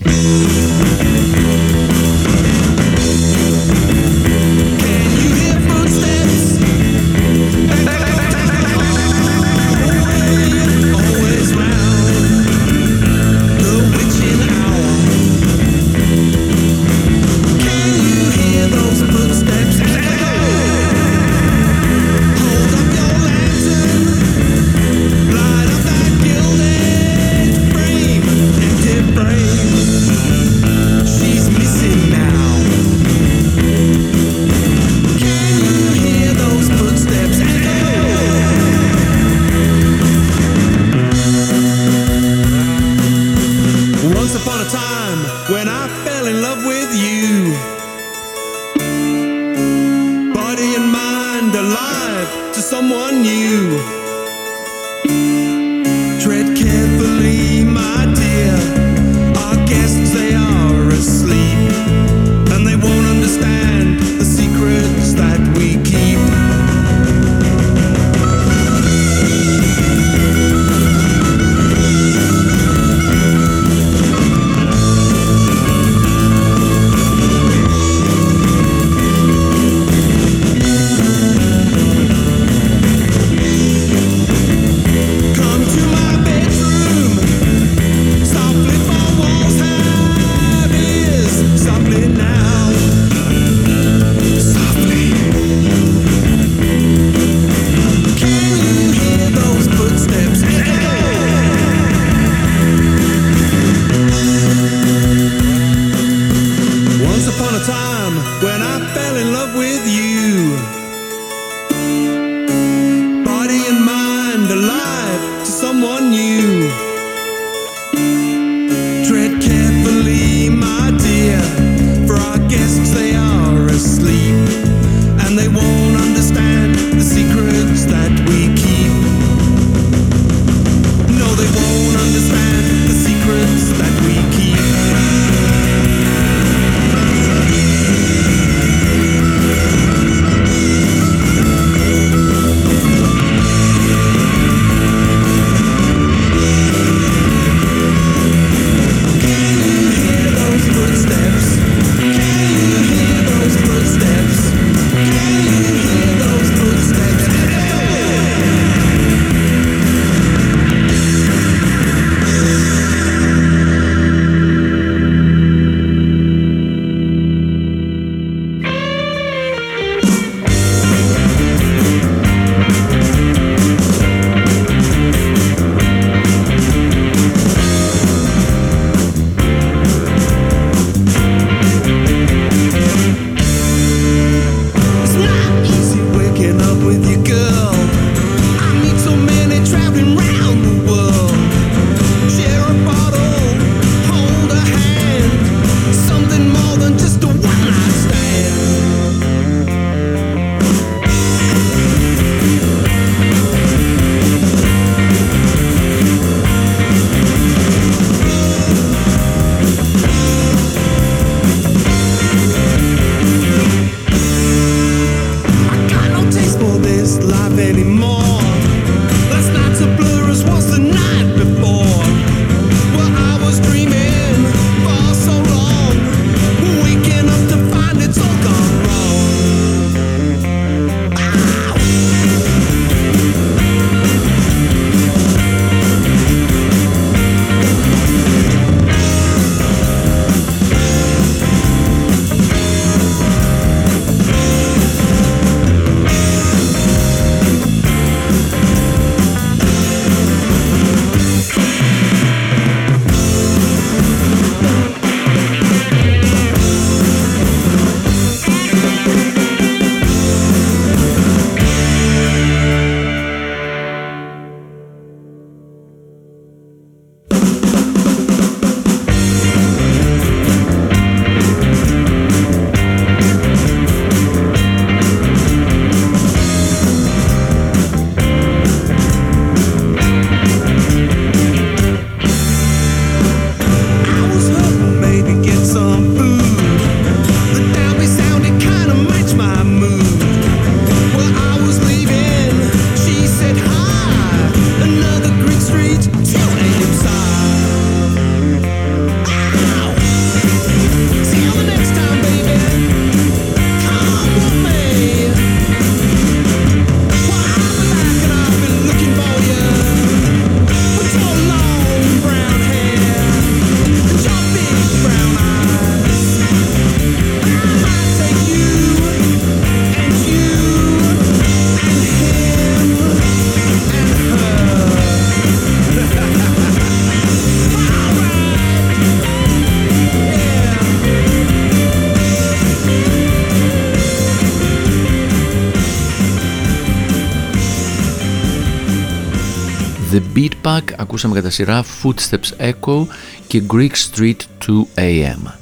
Ακούσαμε κατά σειρά Footsteps Echo και Greek Street 2AM.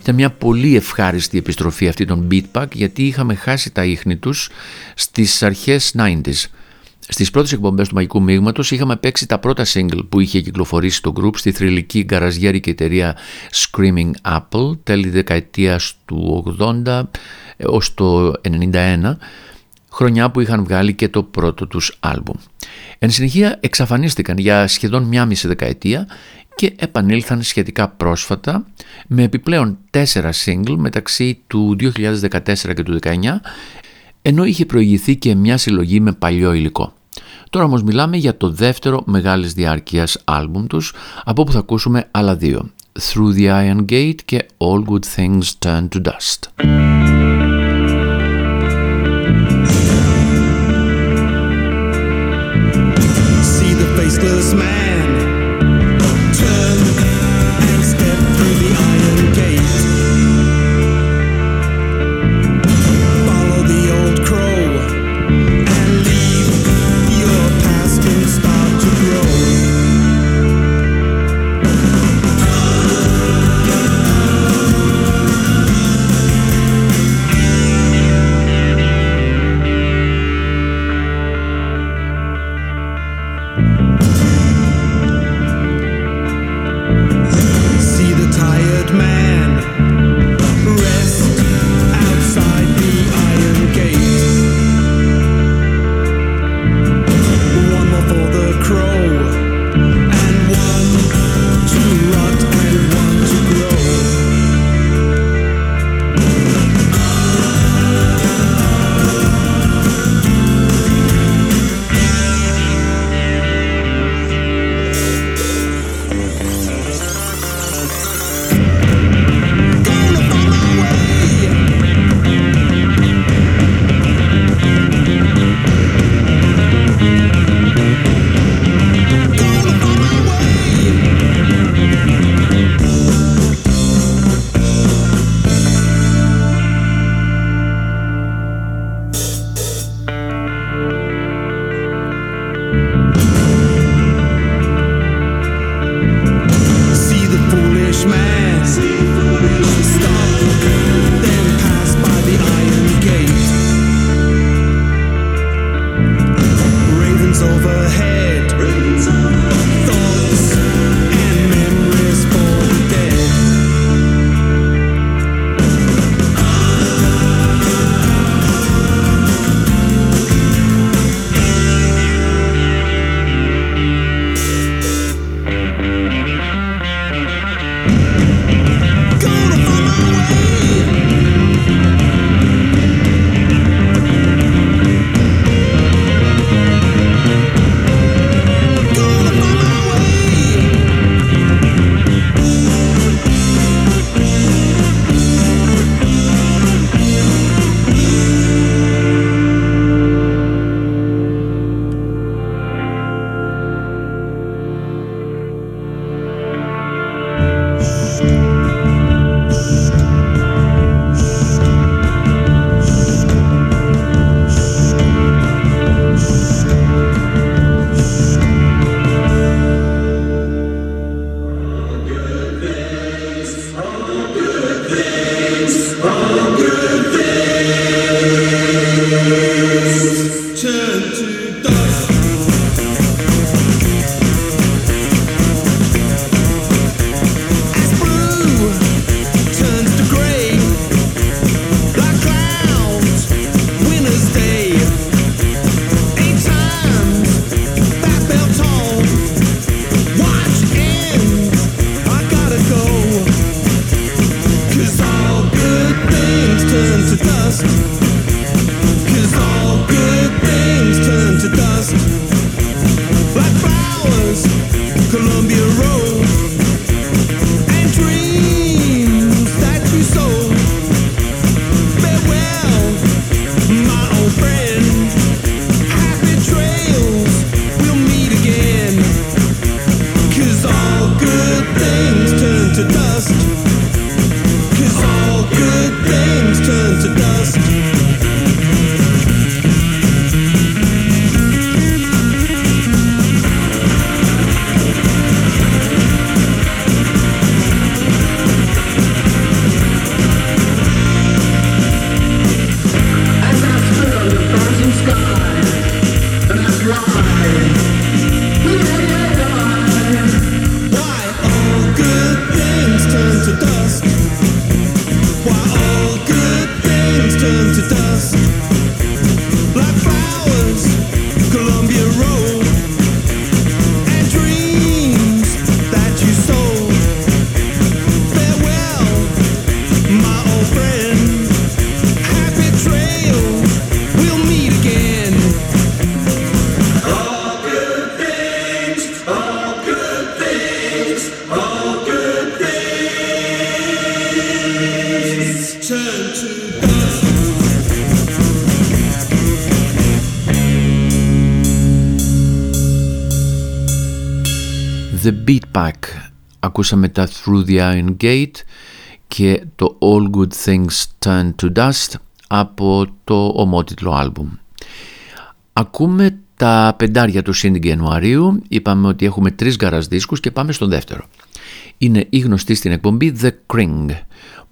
Ήταν μια πολύ ευχάριστη επιστροφή αυτή των Beatpack γιατί είχαμε χάσει τα ίχνη τους στις αρχές 90s. Στις πρώτες εκπομπές του Μαγικού Μείγματος είχαμε παίξει τα πρώτα single που είχε κυκλοφορήσει το group στη θρηλυκή γκαραζιέρικη εταιρεία Screaming Apple τέλη δεκαετίας του 80 ως το 91 χρονιά που είχαν βγάλει και το πρώτο τους άλμπουμ. Εν συνεχεία εξαφανίστηκαν για σχεδόν μια μισή δεκαετία και επανήλθαν σχετικά πρόσφατα με επιπλέον τέσσερα single μεταξύ του 2014 και του 2019 ενώ είχε προηγηθεί και μια συλλογή με παλιό υλικό. Τώρα όμως μιλάμε για το δεύτερο μεγάλης διάρκειας άλμπουμ τους από όπου θα ακούσουμε άλλα δύο Through the Iron Gate και All Good Things Turn to Dust. ακούσαμε τα Through the Iron Gate και το All Good Things Turn to Dust από το ομότιτλο άλμπουμ. Ακούμε τα πεντάρια του Σύνδικ Ιανουαρίου. Είπαμε ότι έχουμε τρεις γκαρας δίσκους και πάμε στο δεύτερο. Είναι η γνωστή στην εκπομπή The Kring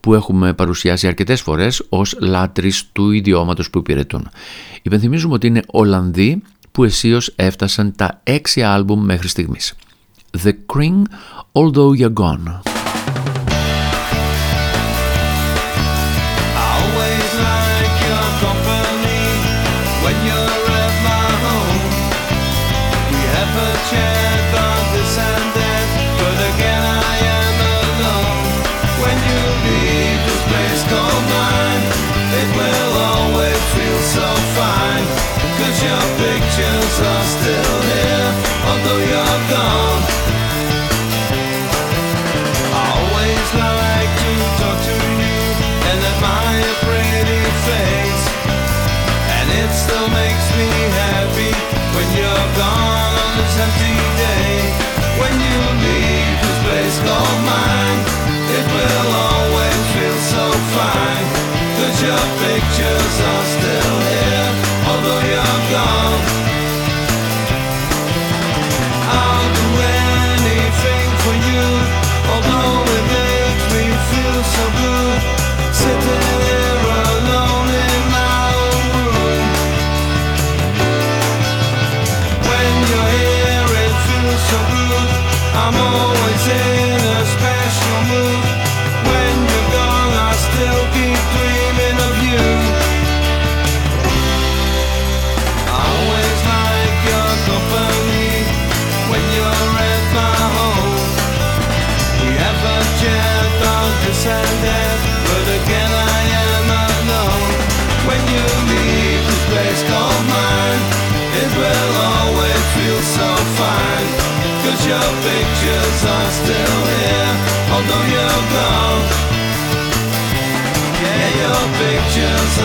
που έχουμε παρουσιάσει αρκετές φορές ως λάτρεις του ιδιώματος που υπηρετούν. Υπενθυμίζουμε ότι είναι Ολλανδοί που εσείως έφτασαν τα έξι άλμπουμ μέχρι στιγμής. the cring, although you're gone.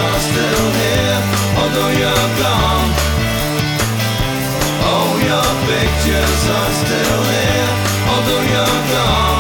are still here, although you're gone. Oh, your pictures are still here, although you're gone.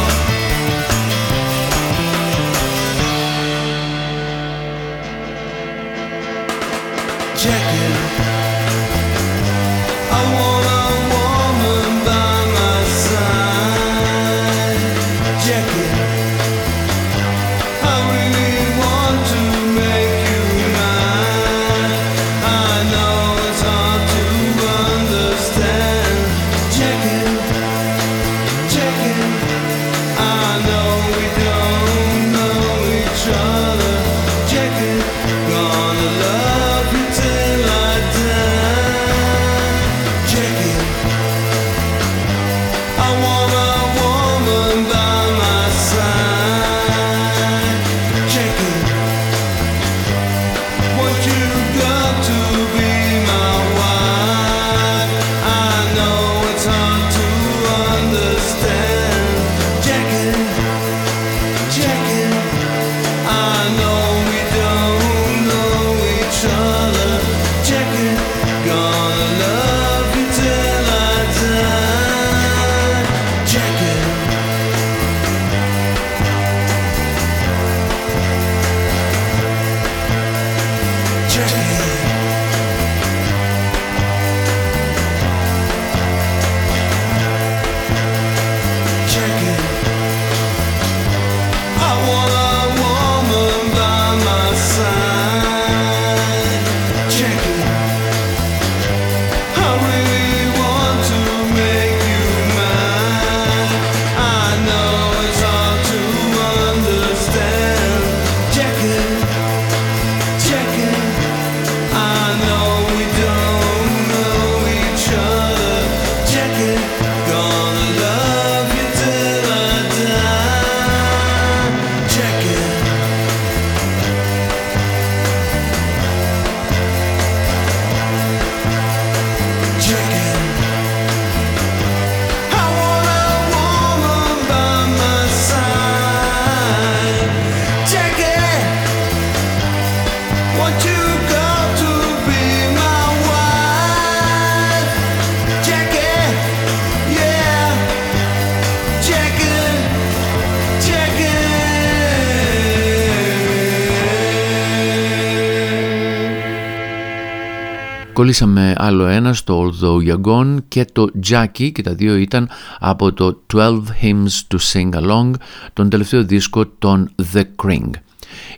Κολλήσαμε άλλο ένα στο Although You're Gone και το Jackie και τα δύο ήταν από το 12 Hymns to Sing Along, τον τελευταίο δίσκο των The Kring.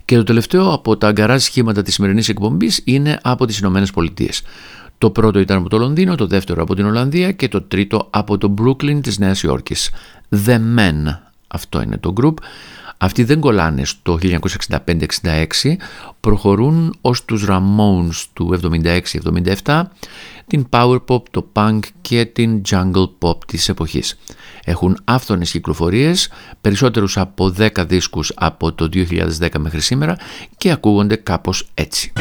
Και το τελευταίο από τα αγκαρά σχήματα της σημερινής εκπομπής είναι από τις Ηνωμένες Πολιτείες. Το πρώτο ήταν από το Λονδίνο, το δεύτερο από την Ολλανδία και το τρίτο από το Brooklyn της Νέας Υόρκης. The Men, αυτό είναι το group. Αυτοί δεν κολλάνε στο 1965-66, προχωρούν ως τους Ramones του 76-77, την Power Pop, το Punk και την Jungle Pop της εποχής. Έχουν άφθονες κυκλοφορίες, περισσότερους από 10 δίσκους από το 2010 μέχρι σήμερα και ακούγονται κάπως έτσι.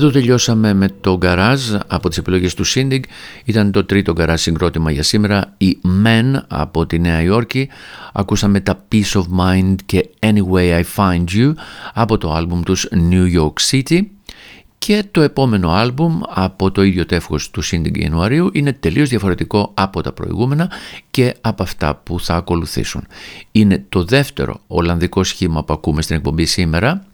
Εδώ τελειώσαμε με το Garage από τις επιλογές του Syndig. Ήταν το τρίτο Garage συγκρότημα για σήμερα. Η Men από τη Νέα Υόρκη. Ακούσαμε τα Peace of Mind και Anyway I Find You από το άλμπουμ τους New York City. Και το επόμενο άλμπουμ από το ίδιο τεύχος του Syndig Ιανουαρίου είναι τελείως διαφορετικό από τα προηγούμενα και από αυτά που θα ακολουθήσουν. Είναι το δεύτερο Ολλανδικό σχήμα που ακούμε στην εκπομπή σήμερα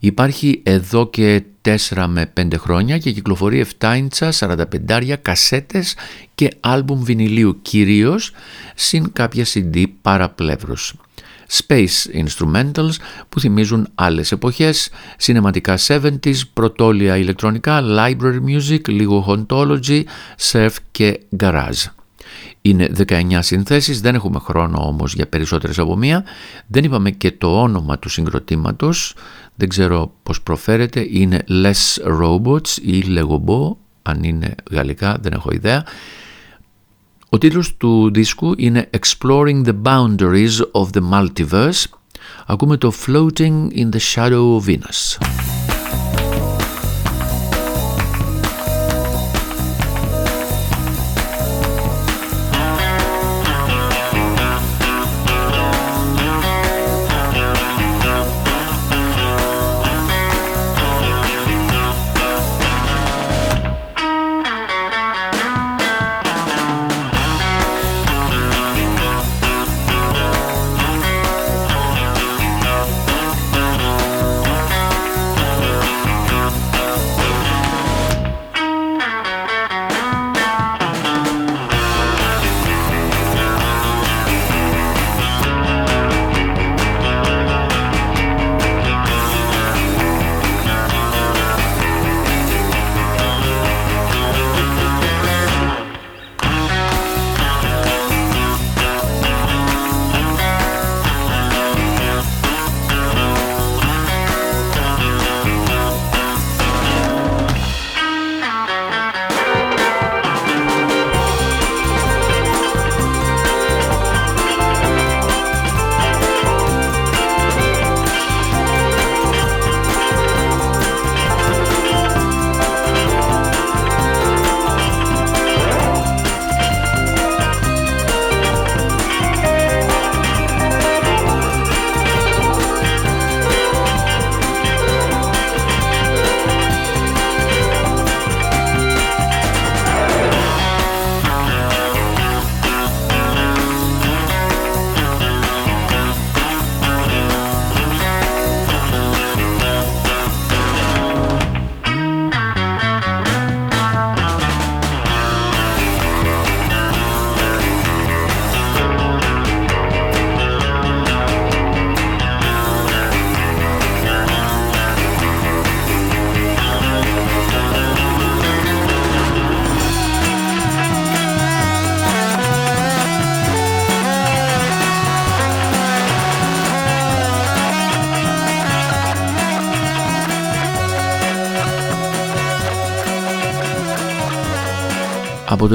Υπάρχει εδώ και 4 με 5 χρόνια και κυκλοφορεί 7 ίντσα, 45 κασέτες και άλμπουμ βινιλίου κυρίως, συν κάποια CD παραπλεύρους. Space Instrumentals που θυμίζουν άλλες εποχές, σινεματικά 70s, πρωτόλια ηλεκτρονικά, library music, λίγο hauntology, surf και garage. Είναι 19 συνθέσεις, δεν έχουμε χρόνο όμως για περισσότερες από μία. Δεν είπαμε και το όνομα του συγκροτήματος, δεν ξέρω πώς προφέρεται, είναι Less Robots ή Legobot, αν είναι γαλλικά, δεν έχω ιδέα. Ο τίτλος του δίσκου είναι Exploring the Boundaries of the Multiverse. Ακούμε το Floating in the Shadow of Venus.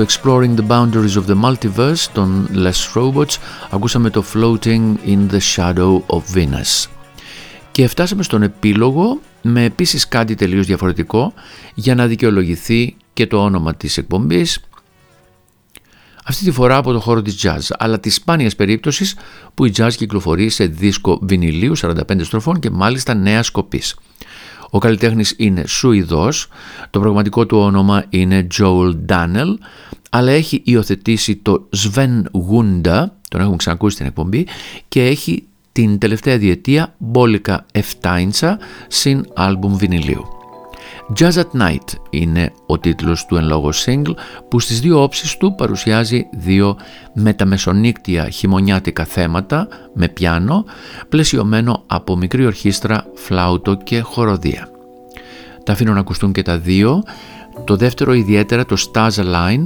Το Exploring the Boundaries of the Multiverse των Less Robots ακούσαμε το Floating in the Shadow of Venus. Και φτάσαμε στον επίλογο με επίσης κάτι τελείως διαφορετικό για να δικαιολογηθεί και το όνομα της εκπομπής αυτή τη φορά από το χώρο της jazz, αλλά της σπάνιας περίπτωσης που η jazz κυκλοφορεί σε δίσκο βινιλίου 45 στροφών και μάλιστα νέα σκοπής. Ο καλλιτέχνης είναι Σουηδός, το πραγματικό του όνομα είναι Joel Daniel, αλλά έχει υιοθετήσει το Sven Gunda, τον έχουμε ξανακούσει στην εκπομπή, και έχει την τελευταία διετία μπόλικα 7 ίντσα συν άλμπουμ βινιλίου. Jazz at Night είναι ο τίτλος του εν λόγω single που στις δύο όψεις του παρουσιάζει δύο μεταμεσονύκτια χειμωνιάτικα θέματα με πιάνο πλαισιωμένο από μικρή ορχήστρα, φλάουτο και χοροδία. Τα αφήνω να ακουστούν και τα δύο. Το δεύτερο ιδιαίτερα το Stars Align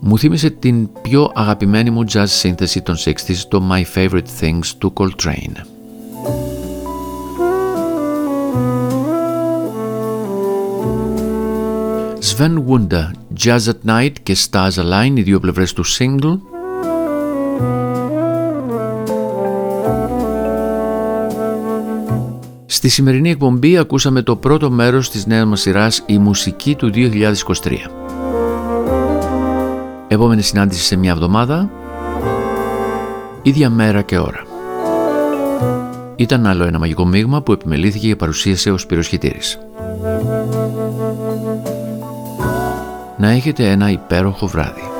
μου θύμισε την πιο αγαπημένη μου jazz σύνθεση των 60s, το My Favorite Things του Coltrane. Sven Wunda, Jazz at Night και Stars Align, οι δύο πλευρές του single. Στη Στη σημερινή εκπομπή ακούσαμε το πρώτο μέρος της νέας μας σειράς «Η μουσική του 2023». Επόμενη συνάντηση σε μια εβδομάδα, ίδια μέρα και ώρα. Ήταν άλλο ένα μαγικό μείγμα που επιμελήθηκε και παρουσίασε ο Σπύρος Χιτήρης. Να έχετε ένα υπέροχο βράδυ.